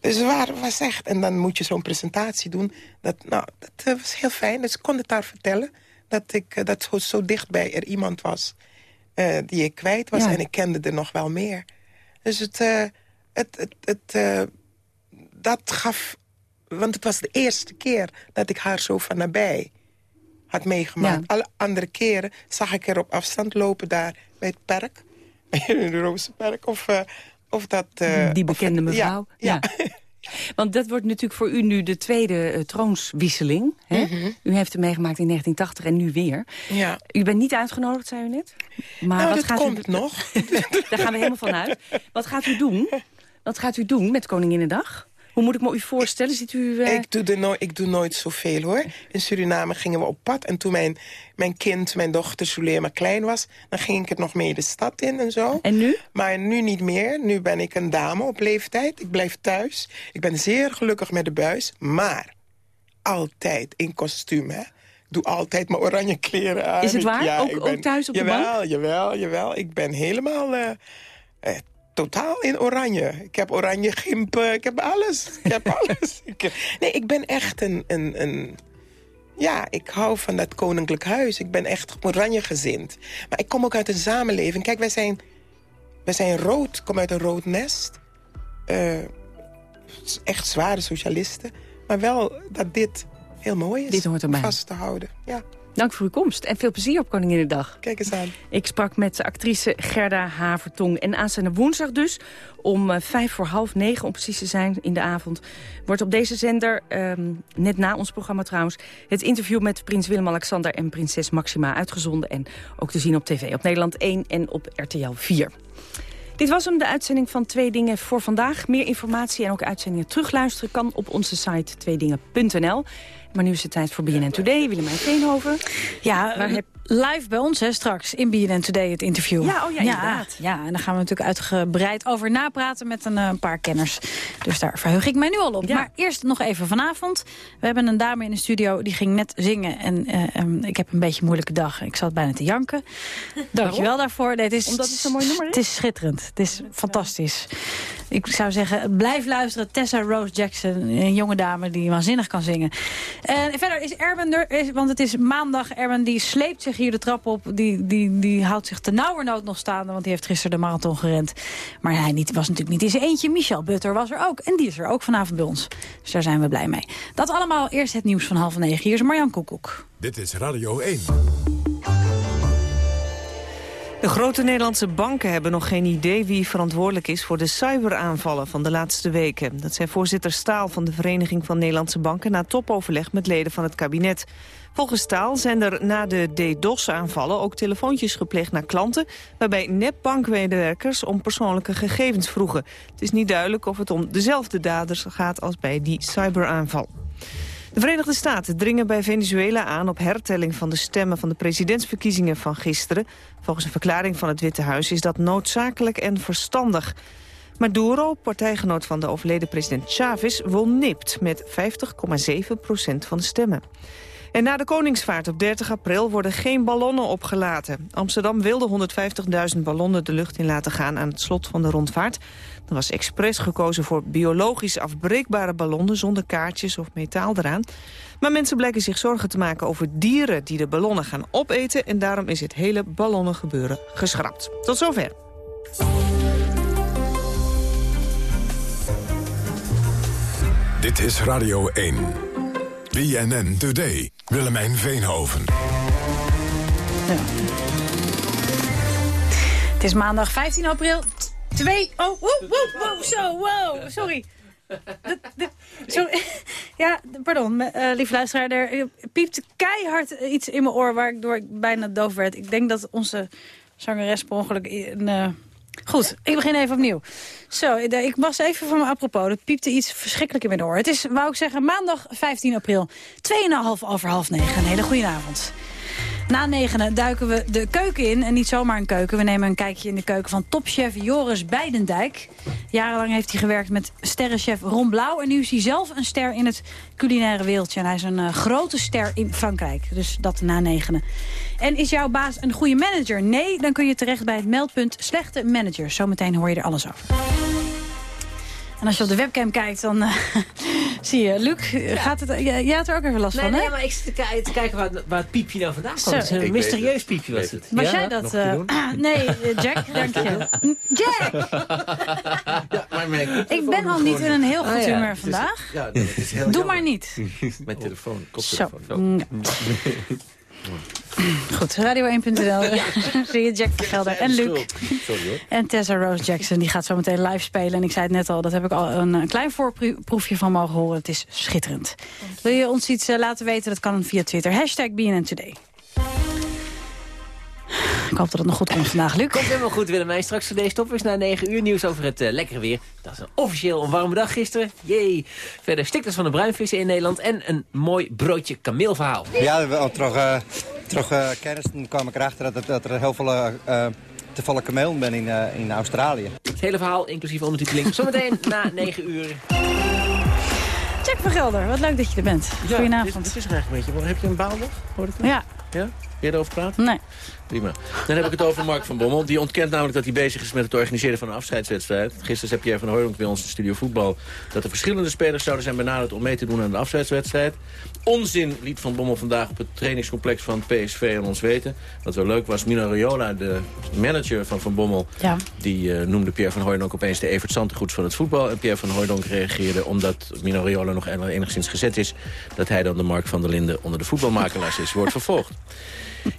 Dus waar was echt... En dan moet je zo'n presentatie doen. Dat, nou, dat was heel fijn. Dus ik kon het daar vertellen. Dat, ik, dat zo, zo dichtbij er iemand was die ik kwijt was. Ja. En ik kende er nog wel meer. Dus het het, het, het, uh, dat gaf... Want het was de eerste keer dat ik haar zo van nabij had meegemaakt. Ja. Alle andere keren zag ik er op afstand lopen daar bij het park. In de Rozenpark. Of, uh, of dat... Uh, Die bekende of, mevrouw. Ja. ja. Want dat wordt natuurlijk voor u nu de tweede uh, troonswisseling. Hè? Mm -hmm. U heeft hem meegemaakt in 1980 en nu weer. Ja. U bent niet uitgenodigd, zei u net. Maar nou, wat dat gaat komt u... nog. Daar gaan we helemaal van uit. Wat gaat u doen? Wat gaat u doen met Koninginnedag? Hoe moet ik me u voorstellen? Ziet u, uh... ik, doe no ik doe nooit zoveel, hoor. In Suriname gingen we op pad. En toen mijn, mijn kind, mijn dochter Sulema klein was... dan ging ik het nog mee de stad in en zo. En nu? Maar nu niet meer. Nu ben ik een dame op leeftijd. Ik blijf thuis. Ik ben zeer gelukkig met de buis. Maar altijd in kostuum, hè. Ik doe altijd mijn oranje kleren aan. Is het waar? Ja, ook, ben, ook thuis op jawel, de bank? Jawel, jawel. Ik ben helemaal... Uh, uh, totaal in oranje. Ik heb oranje gimpen, ik heb alles. Ik heb alles. ik, nee, ik ben echt een, een, een... Ja, ik hou van dat koninklijk huis. Ik ben echt oranje gezind. Maar ik kom ook uit een samenleving. Kijk, wij zijn, wij zijn rood. Ik kom uit een rood nest. Uh, echt zware socialisten. Maar wel dat dit heel mooi is dit hoort erbij. vast te houden. Ja. Dank voor uw komst en veel plezier op Koninginnedag. Kijk eens aan. Ik sprak met actrice Gerda Havertong. En aanstaande woensdag dus, om uh, vijf voor half negen om precies te zijn in de avond... wordt op deze zender, um, net na ons programma trouwens... het interview met prins Willem-Alexander en prinses Maxima uitgezonden... en ook te zien op tv op Nederland 1 en op RTL 4. Dit was hem, de uitzending van Twee Dingen voor vandaag. Meer informatie en ook uitzendingen terugluisteren kan op onze site tweedingen.nl. Maar nu is het tijd voor BNN Today. Willemijn Veenhoven. Ja, Waar heb... live bij ons hè, straks in BNN Today het interview. Ja, oh ja, inderdaad. Ja, en daar gaan we natuurlijk uitgebreid over napraten met een, een paar kenners. Dus daar verheug ik mij nu al op. Maar eerst nog even vanavond. We hebben een dame in de studio die ging net zingen. En uh, um, ik heb een beetje een moeilijke dag. Ik zat bijna te janken. Dankjewel daarvoor. Nee, het is, Omdat het zo'n mooi nummer is? Het is schitterend. Het is fantastisch. Ik zou zeggen, blijf luisteren. Tessa Rose Jackson, een jonge dame die waanzinnig kan zingen. En verder is Erben er, want het is maandag. Erben die sleept zich hier de trap op. Die, die, die houdt zich te nauwernood nog staande, want die heeft gisteren de marathon gerend. Maar hij niet, was natuurlijk niet in zijn eentje. Michel Butter was er ook. En die is er ook vanavond bij ons. Dus daar zijn we blij mee. Dat allemaal eerst het nieuws van half negen. Hier is Marjan Koekoek. Dit is Radio 1. De grote Nederlandse banken hebben nog geen idee wie verantwoordelijk is voor de cyberaanvallen van de laatste weken. Dat zei voorzitter Staal van de Vereniging van Nederlandse Banken na topoverleg met leden van het kabinet. Volgens Staal zijn er na de DDoS-aanvallen ook telefoontjes gepleegd naar klanten, waarbij nepbankmedewerkers om persoonlijke gegevens vroegen. Het is niet duidelijk of het om dezelfde daders gaat als bij die cyberaanval. De Verenigde Staten dringen bij Venezuela aan op hertelling van de stemmen van de presidentsverkiezingen van gisteren. Volgens een verklaring van het Witte Huis is dat noodzakelijk en verstandig. Maduro, partijgenoot van de overleden president Chavez, won nipt met 50,7 procent van de stemmen. En na de Koningsvaart op 30 april worden geen ballonnen opgelaten. Amsterdam wilde 150.000 ballonnen de lucht in laten gaan aan het slot van de rondvaart. Er was expres gekozen voor biologisch afbreekbare ballonnen... zonder kaartjes of metaal eraan. Maar mensen blijken zich zorgen te maken over dieren die de ballonnen gaan opeten... en daarom is het hele ballonnengebeuren geschrapt. Tot zover. Dit is Radio 1. BNN Today. Willemijn Veenhoven. Ja. Het is maandag 15 april. Twee... Oh, wow, wow, wow, zo, wow, sorry. Ja, pardon, uh, lieve luisteraar. Er piept keihard iets in mijn oor waardoor ik bijna doof werd. Ik denk dat onze zangeres per ongeluk... Een, uh, Goed, ik begin even opnieuw. Zo, ik was even van me apropos. Er piepte iets verschrikkelijk in mijn oor. Het is, wou ik zeggen, maandag 15 april. 2,5 over half negen. Een hele goede avond. Na negenen duiken we de keuken in. En niet zomaar een keuken. We nemen een kijkje in de keuken van topchef Joris Beidendijk. Jarenlang heeft hij gewerkt met sterrenchef Ron Blauw. En nu is hij zelf een ster in het culinaire wereldje. En hij is een uh, grote ster in Frankrijk. Dus dat na negenen. En is jouw baas een goede manager? Nee, dan kun je terecht bij het meldpunt slechte managers. Zometeen hoor je er alles over. En als je op de webcam kijkt, dan uh, zie je... Luc, ja. gaat het, jij, jij had er ook even last nee, van, nee, hè? maar ik zit te, te kijken waar, waar het piepje nou vandaan komt. Het is een mysterieus het. piepje was het. Was ja? jij dat? Uh, ah, nee, Jack, dank je. Jack! ja, maar mijn ik ben al niet in een heel goed ah, ja. humeur vandaag. Is, ja, dat is heel Doe maar niet. mijn telefoon, koptelefoon. Zo. Goed, radio1.nl. Zie je Jack van Gelder en Luc. Sorry, hoor. En Tessa Rose Jackson, die gaat zo meteen live spelen. En ik zei het net al, dat heb ik al een, een klein voorproefje van mogen horen. Het is schitterend. Wil je ons iets uh, laten weten? Dat kan via Twitter. Hashtag BNN Today. Ik hoop dat het nog goed komt vandaag, Luc. Komt helemaal goed, Willemijn. Straks voor deze stoppers na 9 uur nieuws over het uh, lekkere weer. Dat is een officieel een warme dag gisteren. Jee. Verder stikters van de bruinvissen in Nederland. En een mooi broodje kameelverhaal. Ja, we terug, uh, terug uh, kennis. Toen kwam ik erachter dat, dat er heel veel uh, te vallen kameel ben in, uh, in Australië. Het hele verhaal, inclusief ondertiteling, zometeen na 9 uur. Jack van Gelder, wat leuk dat je er bent. Ja, Goedenavond. Het is, is er eigenlijk een beetje. Heb je een baaldag? Ja. Ja? Wil je erover praten? Nee. Prima. Dan heb ik het over Mark van Bommel. Die ontkent namelijk dat hij bezig is met het organiseren van een afscheidswedstrijd. Gisteren zei Pierre van Hooydonk bij ons in de studio voetbal... dat er verschillende spelers zouden zijn benaderd om mee te doen aan de afscheidswedstrijd. Onzin liet Van Bommel vandaag op het trainingscomplex van PSV aan ons weten. Wat wel leuk was, Mino Raiola, de manager van Van Bommel... Ja. die uh, noemde Pierre van Hooydonk opeens de Evert Santegoeds van het voetbal. En Pierre van Hooydonk reageerde omdat Mino Carlo nog enigszins gezet is... dat hij dan de Mark van der Linden onder de voetbalmakelaars is, wordt vervolgd.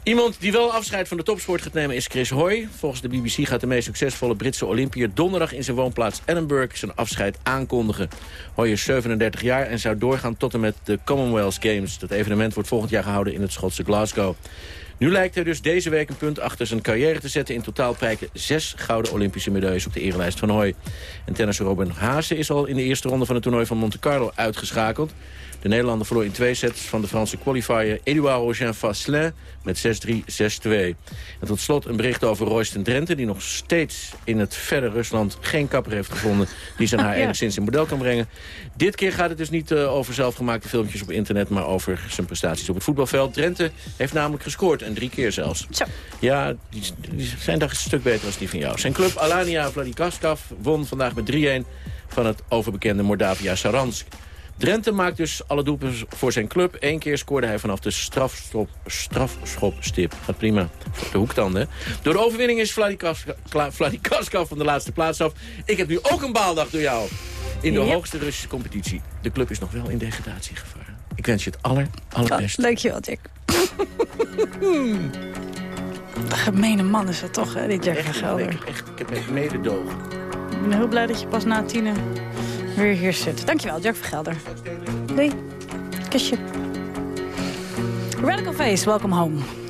Iemand die wel afscheid van de topsport gaat nemen is Chris Hoy. Volgens de BBC gaat de meest succesvolle Britse Olympiër... donderdag in zijn woonplaats Edinburgh zijn afscheid aankondigen. Hoy is 37 jaar en zou doorgaan tot en met de Commonwealth Games. Dat evenement wordt volgend jaar gehouden in het Schotse Glasgow. Nu lijkt hij dus deze week een punt achter zijn carrière te zetten. In totaal prijken zes gouden Olympische medailles op de erelijst van Hoy. En tennisser Robin Haase is al in de eerste ronde van het toernooi van Monte Carlo uitgeschakeld. De Nederlander verloor in twee sets van de Franse qualifier Edouard Rogen Vasselin met 6-3, 6-2. En tot slot een bericht over Royston Drenthe... die nog steeds in het verre Rusland geen kapper heeft gevonden... die zijn haar Ja. enigszins in model kan brengen. Dit keer gaat het dus niet eh, over zelfgemaakte filmpjes op internet... maar over zijn prestaties op het voetbalveld. Drenthe heeft namelijk gescoord, en drie keer zelfs. Zo. Ja, die, die zijn toch een stuk beter als die van jou. Zijn club Alania Vladikavkaz won vandaag met 3-1... van het overbekende Mordavia Saransk. Drenthe maakt dus alle doelpunten voor zijn club. Eén keer scoorde hij vanaf de strafstop, strafschopstip. Gaat prima. De hoektanden. hè. Door de overwinning is Vladikavkaz van de laatste plaats af. Ik heb nu ook een baaldag door jou. In de hoogste Russische competitie. De club is nog wel in degradatiegevaar. Ik wens je het aller, allerbeste. Dankjewel, Jack. De gemene man is dat toch, hè, die Jack van Gelder. ik, echt, ik heb echt mededogen. Ik ben heel blij dat je pas na tienen weer hier zit. Dankjewel, Jack van Gelder. Doei. Kusje. Radical Face, welcome home.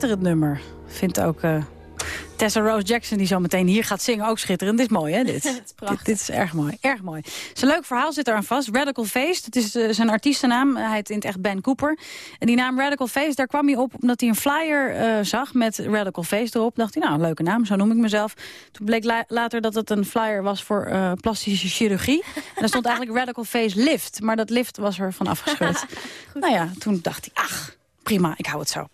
Schitterend nummer, vindt ook eh, Tessa Rose Jackson die zo meteen hier gaat zingen, ook schitterend. Dit is mooi, hè, dit? Het is prachtig. dit, dit is erg mooi, erg mooi. Het is een leuk verhaal, zit er aan vast. Radical Face, dat is eh, zijn artiestennaam. Hij heet in het echt Ben Cooper. En die naam Radical Face, daar kwam hij op omdat hij een flyer eh, zag met Radical Face erop. Dacht hij, nou, leuke naam, zo noem ik mezelf. Toen bleek la- later dat het een flyer was voor eh, plastische chirurgie. En daar stond eigenlijk Radical Face Lift. Maar dat lift was er van afgescheurd. nou ja, toen dacht hij, ach, prima, ik hou het zo.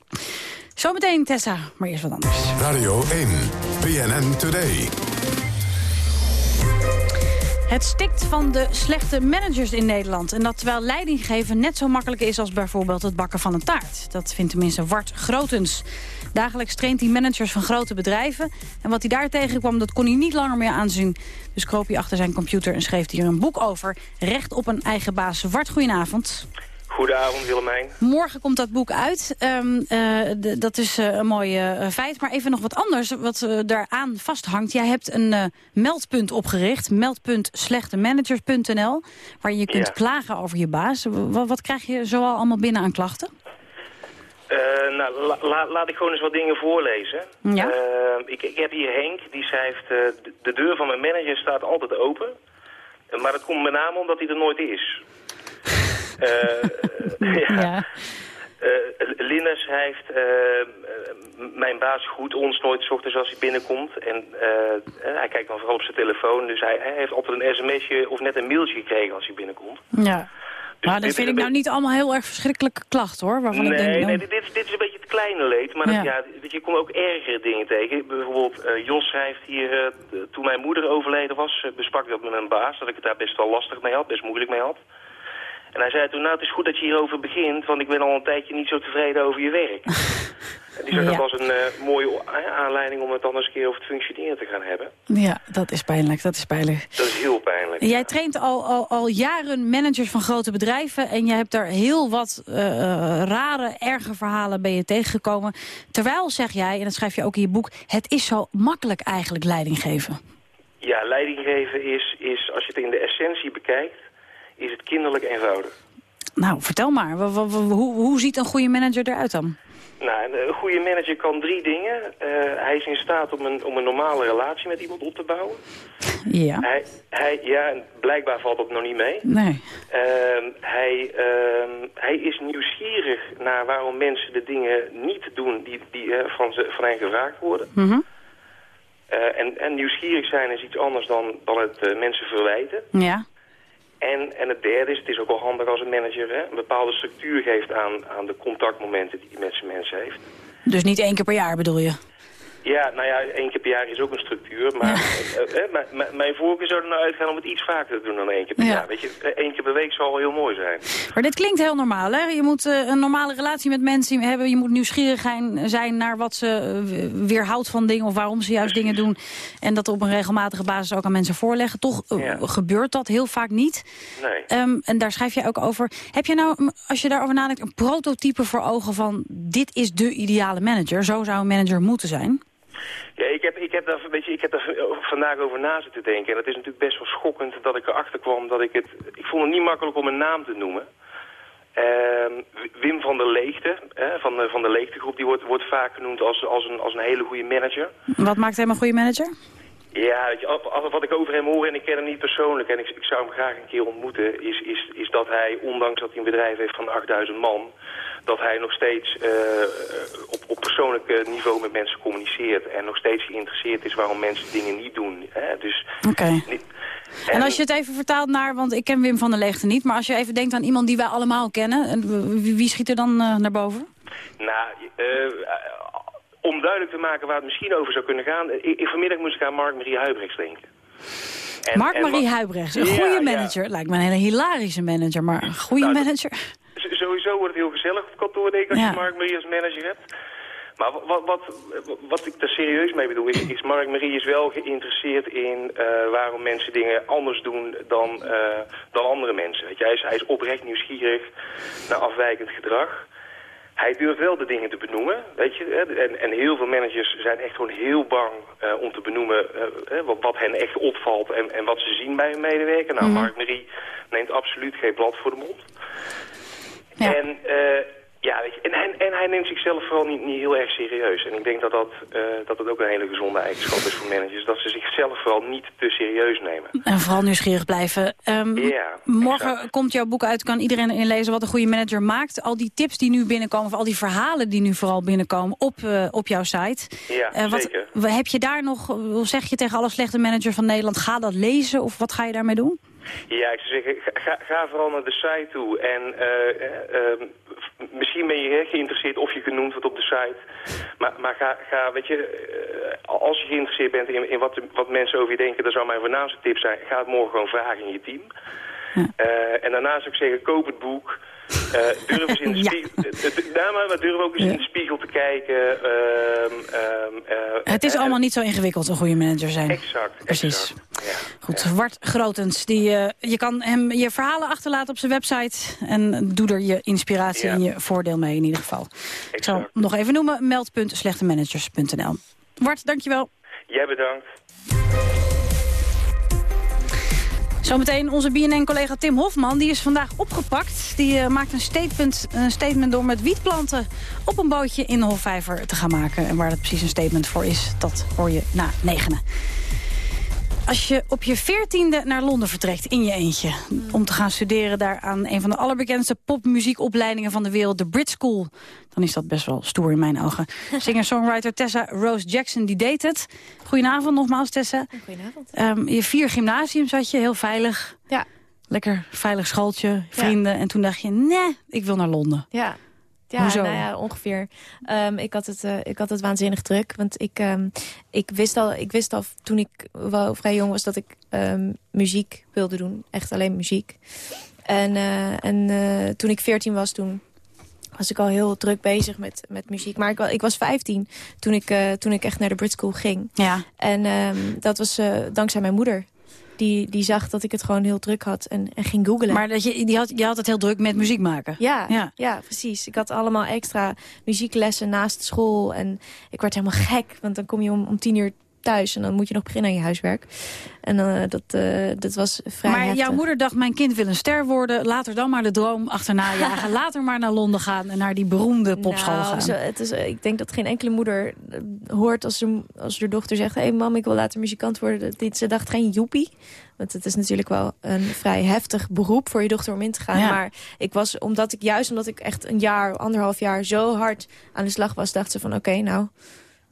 Zometeen Tessa, maar eerst wat anders. Radio 1, BNN Today. Het stikt van de slechte managers in Nederland. En dat terwijl leidinggeven net zo makkelijk is als bijvoorbeeld het bakken van een taart. Dat vindt tenminste Wart Grotens. Dagelijks traint hij managers van grote bedrijven. En wat hij daar tegenkwam, dat kon hij niet langer meer aanzien. Dus kroop hij achter zijn computer en schreef hier een boek over. Recht op een eigen baas. Wart, goedenavond. Goedenavond Willemijn. Morgen komt dat boek uit. Ehm, eh, dat is eh, een mooi eh, feit. Maar even nog wat anders wat daaraan vasthangt. Jij hebt een meldpunt opgericht. Meldpunt.slechtemanagers.nl Waar je kunt Ja. klagen over je baas. Wat, wat krijg je zoal allemaal binnen aan klachten? Nou, la- la- laat ik gewoon eens wat dingen voorlezen. Ja. Ik, ik heb hier Henk, die schrijft... de- de deur van mijn manager staat altijd open. Maar dat komt met name omdat hij er nooit is. Eh, ja. Eh, Linda schrijft... eh, eh, mijn baas groet ons nooit 's ochtends als hij binnenkomt. En eh, eh, hij kijkt dan vooral op zijn telefoon. Dus hij, hij heeft altijd een sms'je of net een mailtje gekregen als hij binnenkomt. Ja. Dus maar dat vind ik nou niet allemaal heel erg verschrikkelijke klachten, hoor. Waarvan ik denk, nee dit, dit, is- een beetje het kleine leed. Maar Ja. dat, ja, weet je, je komt ook ergere dingen tegen. Bijvoorbeeld, eh, Jos schrijft hier... eh, toen mijn moeder overleden was, eh, besprak ik dat met mijn baas. Dat ik het daar best wel lastig mee had, best moeilijk mee had. En hij zei toen, nou, het is goed dat je hierover begint... want ik ben al een tijdje niet zo tevreden over je werk. en die zag Ja. dat als een eh, mooie aanleiding om het dan eens een keer over het functioneren te gaan hebben. ja, dat is pijnlijk, dat is pijnlijk. Dat is heel pijnlijk. Jij traint al, al, al jaren managers van grote bedrijven... en je hebt daar heel wat eh, eh, rare, erge verhalen ben je tegengekomen. Terwijl, zeg jij, en dat schrijf je ook in je boek... het is zo makkelijk eigenlijk leiding geven. Ja, leidinggeven is, is, als je het in de essentie bekijkt... is het kinderlijk eenvoudig. Nou, vertel maar, hoe, hoe ziet een goede manager eruit dan? Nou, een goede manager kan drie dingen. Eh, hij is in staat om een, om een normale relatie met iemand op te bouwen. Ja. Hij, hij, ja, blijkbaar valt dat nog niet mee. Nee. Ehm, hij, ehm, hij is nieuwsgierig naar waarom mensen de dingen niet doen die, die eh, van, ze, van hen gevraagd worden. Mhm. Eh, en, en nieuwsgierig zijn is iets anders dan, dan het mensen verwijten. Ja. En, en het derde is, het is ook wel handig als een manager hè, een bepaalde structuur geeft aan, aan de contactmomenten die hij met zijn mensen heeft. Dus niet één keer per jaar bedoel je? Ja, nou ja, één keer per jaar is ook een structuur. Maar eh, eh, mijn- mijn- voorkeur zou er nou uitgaan om het iets vaker te doen dan één keer per Ja. jaar. Weet je, eh, één keer per week zal wel heel mooi zijn. Maar dit klinkt heel normaal, hè? Je moet eh, een normale relatie met mensen hebben. Je moet nieuwsgierig zijn- naar wat ze eh, weerhoudt van dingen... of waarom ze juist dingen doen. En dat op een regelmatige basis ook aan mensen voorleggen. Toch eh, gebeurt dat heel vaak niet. Nee. Ehm, en daar schrijf je ook over. Heb je nou, als je daarover nadenkt, een prototype voor ogen van... dit is de ideale manager, zo zou een manager moeten zijn? Ja, ik heb, ik, heb daar, weet je, ik heb daar vandaag over na zitten denken. En het is natuurlijk best wel schokkend dat ik erachter kwam dat ik het... Ik vond het niet makkelijk om een naam te noemen. Ehm, Wim van der Leegte, hè, van, de, van de Leegtegroep, die wordt, wordt vaak genoemd als, als, een, als een hele goede manager. Wat maakt hem een goede manager? Ja, weet je, wat ik over hem hoor, en ik ken hem niet persoonlijk... en ik, ik zou hem graag een keer ontmoeten... Is, is, is dat hij, ondanks dat hij een bedrijf heeft van 8000 man... dat hij nog steeds eh, op, op persoonlijk eh, niveau met mensen communiceert... en nog steeds geïnteresseerd is waarom mensen dingen niet doen. Hè? Dus, Oké. niet- En als je het even vertaalt naar, want ik ken Wim van der Leegte niet... maar als je even denkt aan iemand die wij allemaal kennen... en wie, wie schiet er dan eh, naar boven? Nou, eh, om duidelijk te maken waar het misschien over zou kunnen gaan... ik- vanmiddag moest ik aan Mark-Marie Huibrechts denken. En- en Mark-Marie Ma- Huibrechts, een goede ja. manager. Lijkt me een hele hilarische manager, maar een goede Nou, manager? Sowieso wordt het heel gezellig op kantoor, denk ik, als Ja. je Mark Marie als manager hebt. Maar wat, wat, wat, ik daar serieus mee bedoel, is, is Mark Marie is wel geïnteresseerd in eh, waarom mensen dingen anders doen dan, eh, dan andere mensen. Weet je, hij, is, hij is oprecht nieuwsgierig naar afwijkend gedrag. Hij durft wel de dingen te benoemen, weet je. En, en heel veel managers zijn echt gewoon heel bang eh, om te benoemen eh, wat, wat hen echt opvalt en, en wat ze zien bij hun medewerker. Nou, Mhm. Mark Marie neemt absoluut geen blad voor de mond. En eh, Ja, weet je, en, hij, en hij neemt zichzelf vooral niet, niet heel erg serieus. En ik denk dat dat, eh, dat het ook een hele gezonde eigenschap is voor managers. Dat ze zichzelf vooral niet te serieus nemen. En vooral nieuwsgierig blijven. Ehm, Ja, morgen komt jouw boek uit, kan iedereen erin lezen wat een goede manager maakt. Al die tips die nu binnenkomen, of al die verhalen die nu vooral binnenkomen op, eh, op jouw site. Ja, Eh, wat, zeker. Heb je daar nog, zeg je tegen alle slechte managers van Nederland, ga dat lezen of wat ga je daarmee doen? Ja, ik zou zeggen, ga, ga- vooral naar de site toe. En eh, eh, ehm, misschien ben je geïnteresseerd of je genoemd wordt op de site. Maar, maar ga, ga, weet je, eh, als je geïnteresseerd bent in, in wat, de- wat mensen over je denken, dan zou mijn voornaamste tip zijn, ga het morgen gewoon vragen in je team. Eh, en daarnaast zou ik zeggen, koop het boek. Durf eens in de spiegel, nou, maar, maar durf ook eens in de spiegel te kijken. ehm, ehm, eh, Het is allemaal niet zo ingewikkeld, een goede manager zijn. Exact, Precies. Goed, Wart Grotens, die, eh, je kan hem je verhalen achterlaten op zijn website. En doe er je inspiratie en je voordeel mee in ieder geval. Ik zal hem nog even noemen, meld.slechtemanagers.nl. Wart, dankjewel. Jij bedankt. Zometeen onze BNN-collega Tim Hofman, die is vandaag opgepakt. Die eh, maakt een statement, een statement door met wietplanten op een bootje in de Hofvijver te gaan maken. En waar dat precies een statement voor is, dat hoor je na negenen. Als je op je veertiende naar Londen vertrekt in je eentje... om te gaan studeren daar aan een van de allerbekendste popmuziekopleidingen van de wereld... de Brit School, dan is dat best wel stoer in mijn ogen. Singer-songwriter Tessa Rose Jackson, die deed het. Goedenavond nogmaals, Tessa. Goedenavond. Ehm, je vier gymnasium zat je, heel veilig. Ja. Lekker veilig schooltje, vrienden. En toen dacht je, nee, ik wil naar Londen. Ja. Ja, Hoezo? nou ja, ongeveer. Ehm, ik, had het, eh, ik had het waanzinnig druk. Want ik, ehm, ik, wist al, ik wist al toen ik wel vrij jong was dat ik ehm, muziek wilde doen. Echt alleen muziek. En, eh, en eh, toen ik 14 was, toen was ik al heel druk bezig met, met muziek. Maar ik, ik was 15 toen ik, toen ik echt naar de Brit School ging. Ja. En dat was dankzij mijn moeder. Die, die zag dat ik het gewoon heel druk had en, en ging googlen. Maar dat je, die had, je had het heel druk met muziek maken. Ja, Ja. ja. precies. Ik had allemaal extra muzieklessen naast school. En ik werd helemaal gek, want dan kom je om, om tien uur thuis... en dan moet je nog beginnen aan je huiswerk. En eh, dat, eh, dat was vrij Maar heftig. jouw moeder dacht, mijn kind wil een ster worden. Later dan maar de droom achterna jagen. Later maar naar Londen gaan en naar die beroemde popschool Nou, gaan. zo- het is, eh, ik denk dat geen enkele moeder hoort als, ze, als haar dochter zegt... hé hey, mam, ik wil later muzikant worden. Dat- Ze dacht geen joepie. Want het is natuurlijk wel een vrij heftig beroep voor je dochter om in te gaan. Ja. Maar ik was, omdat ik juist omdat ik echt een jaar, anderhalf jaar zo hard aan de slag was... dacht ze van oké, nou,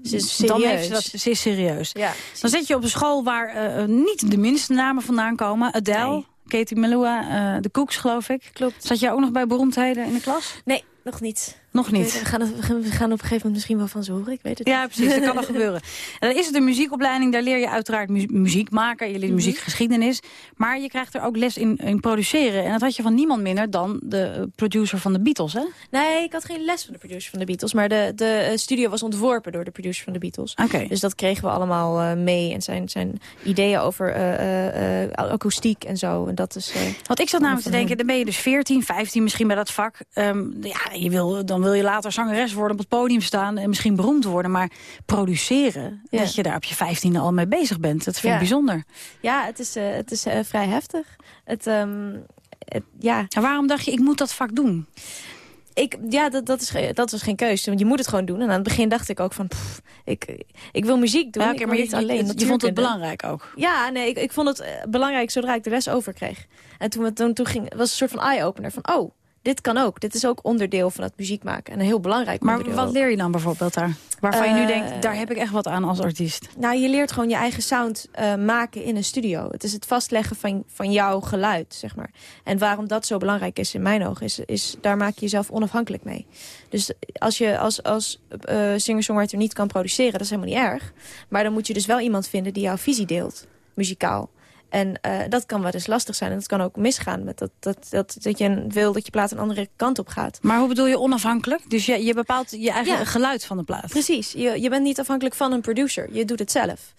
ze is serieus. Dan heeft ze, dat, ze is serieus. Ja, Dan zit je op een school waar eh, eh, niet de minste namen vandaan komen. Adele, Katie Melua, eh, de Cooks geloof ik. Klopt. Zat jij ook nog bij beroemdheden in de klas? Nee, nog niet. Nog niet. weet- we, gaan we gaan op een gegeven moment misschien wel van ze horen. Ik weet het Ja, niet. precies. Dat kan nog gebeuren. En dan is het een muziekopleiding. Daar leer je uiteraard mu- muziek maken. Je leert Mhm. muziekgeschiedenis. Maar je krijgt er ook les in, in produceren. En dat had je van niemand minder dan de producer van de Beatles, hè? Nee, ik had geen les van de producer van de Beatles. Maar de, de studio was ontworpen door de producer van de Beatles. Oké. Dus dat kregen we allemaal eh, mee. En zijn, zijn ideeën over eh, akoestiek en zo. En dat is, Want ik zat namelijk te denken, dan ben je dus 14, 15 misschien bij dat vak. Ehm, ja, je wil, dan wil je later zangeres worden, op het podium staan en misschien beroemd worden. Maar produceren, Ja. dat je daar op je 15e al mee bezig bent, dat vind ik Ja. bijzonder. Ja, het is, eh, het is eh, vrij heftig. Het, ehm, het, ja. En waarom dacht je, ik moet dat vak doen? Ik, ja, dat, dat, is, dat was geen keuze. Want je moet het gewoon doen. En aan het begin dacht ik ook van... pff, ik, ik wil muziek doen. Ja, ik oké, wil maar niet alleen je vond het belangrijk ook. Ja, nee, ik, ik vond het eh, belangrijk zodra ik de les over kreeg. En toen, toen, toen ging, was een soort van eye-opener van... oh, dit kan ook. Dit is ook onderdeel van het muziek maken. En een heel belangrijk Maar onderdeel wat ook. leer je dan bijvoorbeeld daar? Waarvan je nu Eh, denkt, daar heb ik echt wat aan als artiest. Nou, je leert gewoon je eigen sound eh, maken in een studio. Het is het vastleggen van, van jouw geluid, zeg maar. En waarom dat zo belangrijk is in mijn ogen... is, is daar maak je jezelf onafhankelijk mee. Dus als je als, als eh, singer-songwriter niet kan produceren... dat is helemaal niet erg. Maar dan moet je dus wel iemand vinden die jouw visie deelt, muzikaal. En eh, dat kan wel eens lastig zijn. En dat kan ook misgaan. Met dat, dat, dat, dat je wil dat je plaat een andere kant op gaat. Maar hoe bedoel je onafhankelijk? Dus je, je bepaalt je eigen Ja. geluid van de plaat. Precies. Je, je bent niet afhankelijk van een producer. Je doet het zelf.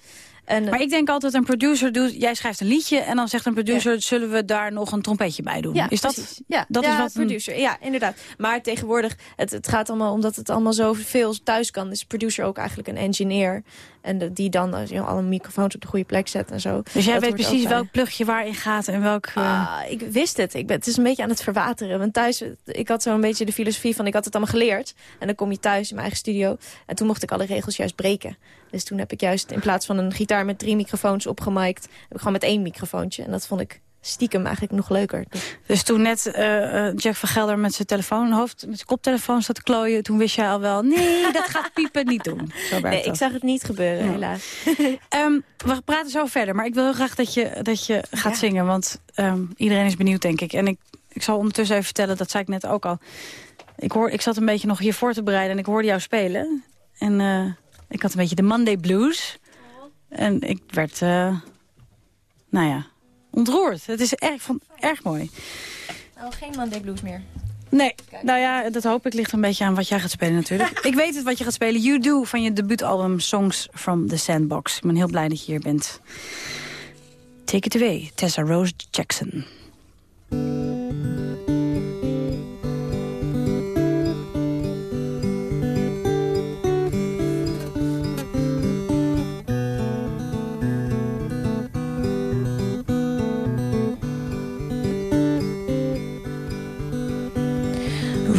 En, Maar ik denk altijd, een producer doet... Jij schrijft een liedje en dan zegt een producer... zullen we daar nog een trompetje bij doen? Ja, is dat, precies. Ja, dat ja, is wat een- producer. Ja, inderdaad. Maar tegenwoordig, het, het gaat allemaal omdat het allemaal zoveel thuis kan. Is producer ook eigenlijk een engineer. En de- die dan eh, you know, alle microfoons op de goede plek zet en zo. Dus jij Dat weet precies eh, welk plugje waarin gaat en welk... eh, Ah, ik wist het. Ik ben, het is een beetje aan het verwateren. Want thuis, ik had zo'n beetje de filosofie van... ik had het allemaal geleerd. En dan kom je thuis in mijn eigen studio. En toen mocht ik alle regels juist breken. Dus toen heb ik juist in plaats van een gitaar met drie microfoons opgemikt... heb ik gewoon met één microfoontje. En dat vond ik stiekem eigenlijk nog leuker. Dus- Dus toen net eh, Jack van Gelder met zijn telefoon, hoofd, met zijn koptelefoon zat te klooien... toen wist jij al wel, nee, dat gaat piepen niet doen. Zo Nee, ik zag het niet gebeuren, Ja. helaas. Ehm, we praten zo verder, maar ik wil heel graag dat je, dat je gaat Ja. zingen. Want ehm, iedereen is benieuwd, denk ik. En ik, ik zal ondertussen even vertellen, dat zei ik net ook al. Ik, hoor, ik zat een beetje nog hier voor te bereiden en ik hoorde jou spelen. En eh, ik had een beetje de Monday Blues. En ik werd, eh, nou ja, ontroerd. Het is erg, van, erg mooi. Oh, geen Monday Blues meer. Nee, nou ja, dat hoop ik ligt een beetje aan wat jij gaat spelen natuurlijk. ik weet het wat je gaat spelen. You Do van je debuutalbum Songs from the Sandbox. Ik ben heel blij dat je hier bent. Take it away, Tessa Rose Jackson.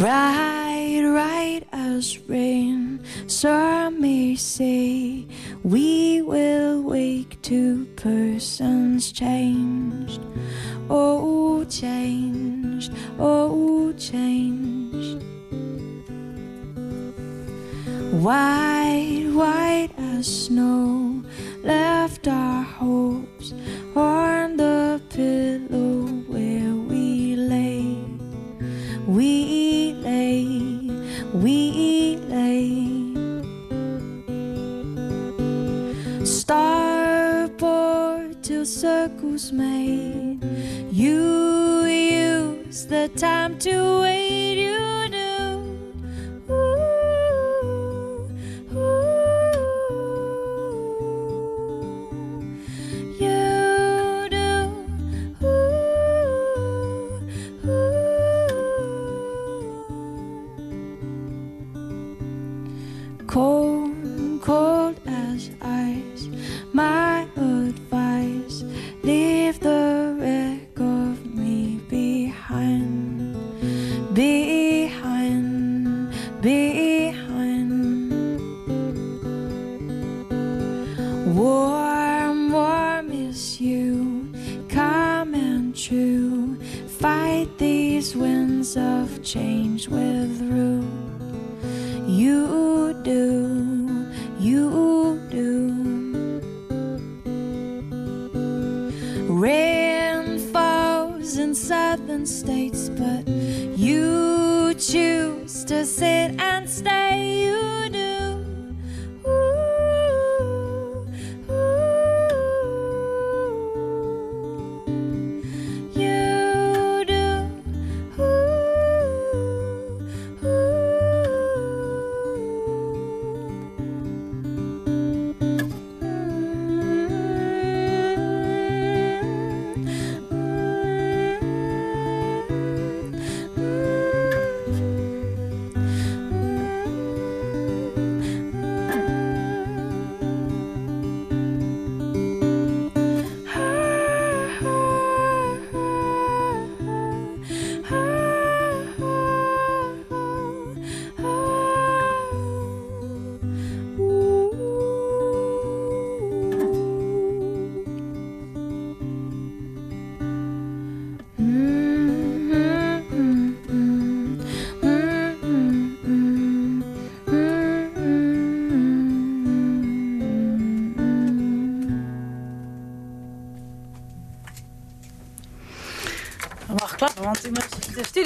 Right, right as rain, some may say we will wake to persons changed. Oh, changed, oh, changed. White, white as snow, left our hopes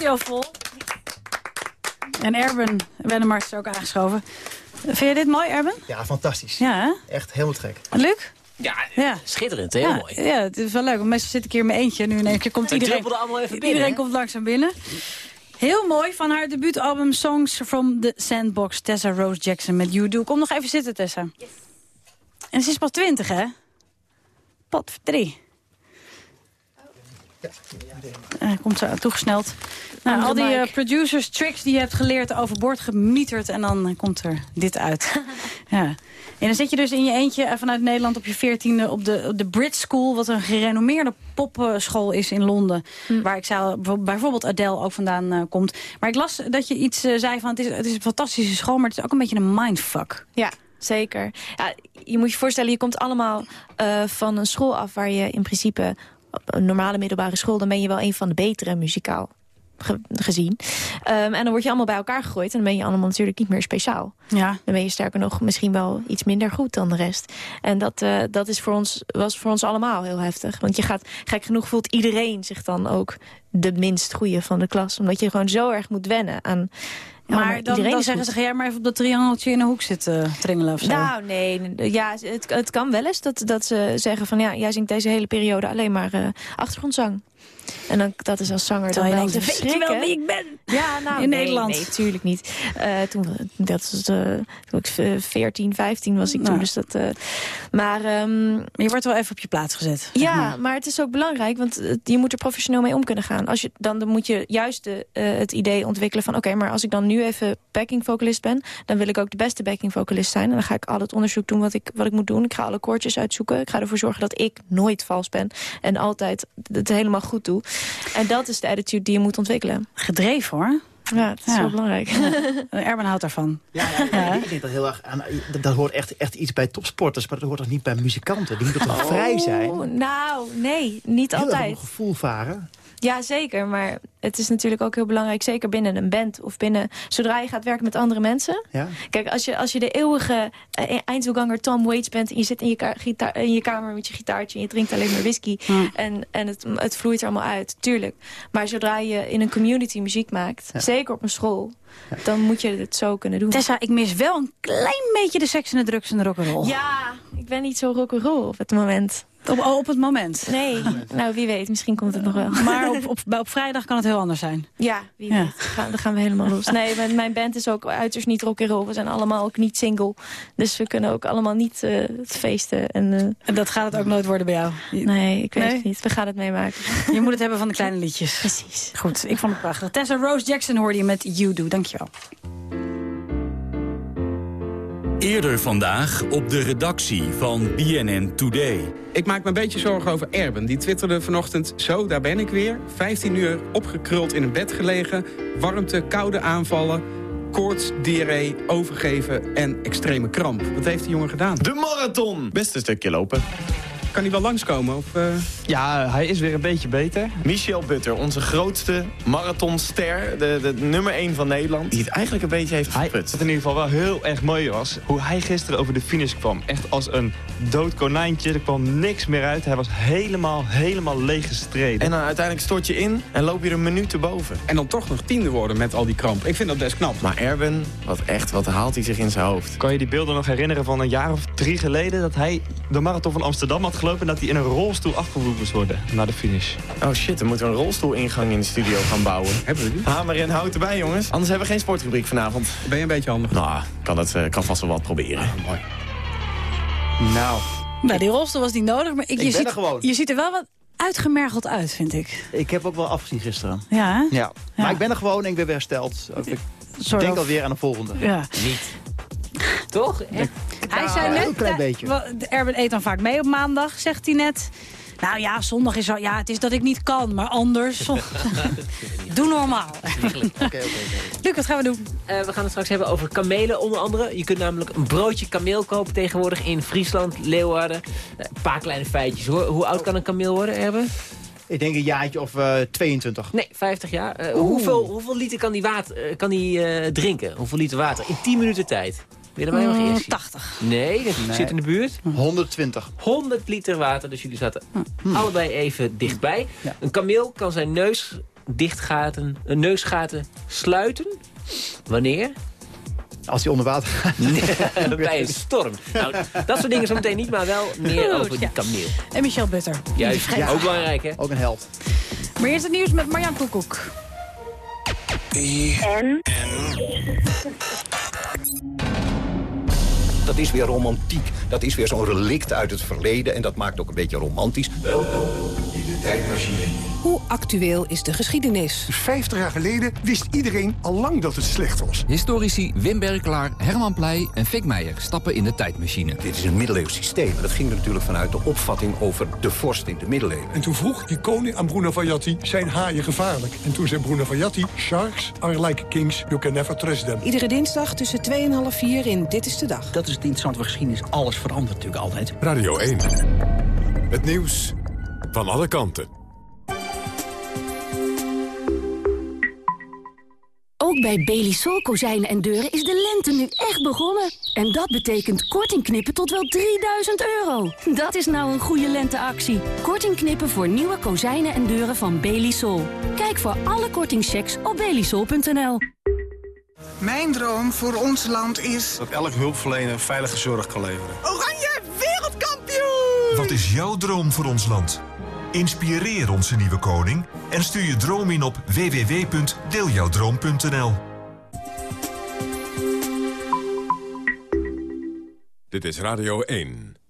studio vol. En Erben Wennemars is ook aangeschoven. Vind je dit mooi, Erben? Ja, fantastisch. Ja, hè? Echt helemaal gek. Luc? Ja, Ja. schitterend. Heel ja, mooi. Ja, het is wel leuk. Want meestal zit ik hier in mijn eentje. Nu in één keer komt iedereen... allemaal even binnen, Iedereen hè? komt langzaam binnen. Heel mooi van haar debuutalbum Songs from the Sandbox. Tessa Rose Jackson met You Do. Kom nog even zitten, Tessa. En ze is pas twintig, hè? Potverdrie. Hij komt zo toegesneld. Nou, al die eh, producers tricks die je hebt geleerd overboord gemieterd... en dan komt er dit uit. ja. En dan zit je dus in je eentje eh, vanuit Nederland op je veertiende... op de, op de Brit School, wat een gerenommeerde poppenschool is in Londen. Waar ik zou, bijvoorbeeld Adele ook vandaan eh, komt. Maar ik las dat je iets zei van... Het is, het is een fantastische school, maar het is ook een beetje een mindfuck. Ja, zeker. Ja, je moet je voorstellen, je komt allemaal van een school af... waar je in principe op een normale middelbare school... dan ben je wel een van de betere muzikaal ge- gezien. Ehm, en dan word je allemaal bij elkaar gegooid... en dan ben je allemaal natuurlijk niet meer speciaal. Ja. Dan ben je sterker nog misschien wel iets minder goed dan de rest. En dat, eh, dat is voor ons, was voor ons allemaal heel heftig. Want je gaat, gek genoeg voelt iedereen zich dan ook de minst goede van de klas. Omdat je gewoon zo erg moet wennen aan... ja, maar dan, zeggen ze, ga jij maar even op dat triangeltje in een hoek zitten tringelen of zo. Nou, nee. nee, Ja, het, het kan wel eens dat, dat ze zeggen van... ja, jij zingt deze hele periode alleen maar eh, achtergrondzang. En dan, dat is als zanger Terwijl dan je wel denkt, weet je wel wie ik ben? Ja, nou, In nee, Nederland. Nee, tuurlijk niet. Eh, toen, dat was, eh, toen ik eh, 14, 15 was ik toen. Nou. Dus dat, eh, maar ehm, Je wordt wel even op je plaats gezet. ja, maar. maar het is ook belangrijk, want het- je moet er professioneel mee om kunnen gaan. Als je, dan, dan moet je juist de, eh, het idee ontwikkelen van... oké, maar als ik dan nu even backing vocalist ben... dan wil ik ook de beste backing vocalist zijn. En dan ga ik al het onderzoek doen wat ik, wat ik moet doen. Ik ga alle koortjes uitzoeken. Ik ga ervoor zorgen dat ik nooit vals ben. En altijd het helemaal goed doe. En dat is de attitude die je moet ontwikkelen. Gedreven hoor. Ja, dat is Ja. wel belangrijk. Erben houdt daarvan. Ja, ja, ik denk dat heel erg aan, dat, dat hoort echt, echt iets bij topsporters, maar dat hoort toch niet bij muzikanten? Die moeten toch vrij zijn? Oh, nou, nee, niet Heel altijd. een gevoel varen. Ja, zeker. Maar het is natuurlijk ook heel belangrijk, zeker binnen een band of binnen... zodra je gaat werken met andere mensen. Ja. Kijk, als je, als je de eeuwige uh, eindtoeganger Tom Waits bent... en je zit in je, gitaar, in je kamer met je gitaartje... en je drinkt alleen maar whisky en, en het, het vloeit er allemaal uit, tuurlijk. Maar zodra je in een community muziek maakt, zeker op een school... dan moet je het zo kunnen doen. Tessa, ik mis wel een klein beetje de seks en de drugs en de rock'n'roll. Ja, ik ben niet zo rock'n'roll op het moment. Op, oh, op het moment? Nee, nou wie weet, misschien komt het nog wel. Maar op, op, op vrijdag kan het heel anders zijn. Ja, wie Ja. weet. Ga- Dan gaan we helemaal los. Nee, mijn, mijn band is ook uiterst niet rock'n'roll. We zijn allemaal ook niet single. Dus we kunnen ook allemaal niet eh, het feesten. En, eh, En dat gaat het ook nooit worden bij jou? nee, ik weet Nee? het niet. We gaan het meemaken. Je moet het hebben van de kleine liedjes. Precies. Goed, ik vond het prachtig. Tessa Rose Jackson hoorde je met You Do. Dankjewel. Eerder vandaag op de redactie van BNN Today. Ik maak me een beetje zorgen over Erben. Die twitterde vanochtend, zo, daar ben ik weer. 15 uur opgekruld in een bed gelegen. Warmte, koude aanvallen, koorts, diarree, overgeven en extreme kramp. Wat heeft die jongen gedaan? De marathon! Beste stukje lopen. Kan hij wel langskomen? Of, eh? Ja, hij is weer een beetje beter. Michel Butter, onze grootste marathonster. De, de nummer 1 van Nederland. Die het eigenlijk een beetje heeft geput. Wat in ieder geval wel heel erg mooi was, hoe hij gisteren over de finish kwam. Echt als een dood konijntje, er kwam niks meer uit. Hij was helemaal, helemaal leeg gestreden. En dan uiteindelijk stort je in en loop je er een minuut erboven. En dan toch nog tiende worden met al die kramp. Ik vind dat best knap. Maar Erben, wat echt, wat haalt hij zich in zijn hoofd? Kan je die beelden nog herinneren van een jaar of drie geleden... dat hij de marathon van Amsterdam had gelopen... en dat hij in een rolstoel afgevoerd moest worden naar de finish. Oh shit, dan moeten we een rolstoelingang in de studio gaan bouwen. Hebben we die? Hamer en hout erbij, jongens. Anders hebben we geen sportrubriek vanavond. Ben je een beetje handig? Nou, kan, het, eh, kan vast wel wat proberen. mooi. Nou, Nou, die rolstoel was niet nodig, maar ik, je, ben ziet, er gewoon. je ziet er wel wat uitgemergeld uit, vind ik. Ik heb ook wel afgezien gisteren. Ja, hè? Ja. Maar ik ben er gewoon en ik ben weer hersteld. Ik Soort denk of- alweer aan de volgende. Ja. Toch? Hij zei net, klein eh, beetje. Erben eet dan vaak mee op maandag, zegt hij net. Nou ja, zondag is zo, ja, het is dat ik niet kan, maar anders. Doe normaal. Luc, wat gaan we doen? Eh, we gaan het straks hebben over kamelen onder andere. Je kunt namelijk een broodje kameel kopen tegenwoordig in Friesland, Leeuwarden. Eh, Een paar kleine feitjes hoor. Hoe oud kan een kameel worden, Erben? Ik denk een jaartje of eh 22. Nee, 50 jaar. Eh, hoeveel, hoeveel liter kan hij water, eh, kan die, eh, drinken? Hoeveel liter water? In 10 minuten tijd. Wil je erbij nog Mm, eerst? 80. Nee, dat Nee. zit in de buurt. 120. 100 liter water, dus jullie zaten allebei even dichtbij. Een kameel kan zijn neus dichtgaten, een neusgaten sluiten. Wanneer? Als hij onder water gaat. Bij een storm. Nou, dat soort dingen zo meteen niet, maar wel meer Goed, over die kameel. En Michel Butter. Juist, ook belangrijk hè? Ook een held. Maar eerst het nieuws met Marjan Koekoek. En? Dat is weer romantiek. Dat is weer zo'n relict uit het verleden en dat maakt ook een beetje romantisch. Welkom tijdmachine. Hoe actueel is de geschiedenis? 50 jaar geleden wist iedereen al lang dat het slecht was. Historici Wim Berklaar, Herman Pleij en Fik Meijer stappen in de tijdmachine. Dit is een middeleeuws systeem. Dat ging er natuurlijk vanuit de opvatting over de vorst in de middeleeuwen. En toen vroeg die koning aan Bruno Vajatti, zijn haaien gevaarlijk? En toen zei Bruno Vajatti, sharks are like kings, you can never trust them. Iedere dinsdag tussen 2 en half 4 in Dit is de Dag. Dat is het interessante van geschiedenis. Alles verandert natuurlijk altijd. Radio 1. Het nieuws van alle kanten. Ook bij Belisol kozijnen en deuren is de lente nu echt begonnen. En dat betekent korting knippen tot wel 3000 euro. Dat is nou een goede lenteactie. Korting knippen voor nieuwe kozijnen en deuren van Belisol. Kijk voor alle kortingchecks op belisol.nl. Mijn droom voor ons land is... Dat elk hulpverlener veilige zorg kan leveren. Oranje wereldkampioen! Wat is jouw droom voor ons land? Inspireer onze nieuwe koning en stuur je droom in op www.deeljouwdroom.nl. Dit is Radio 1.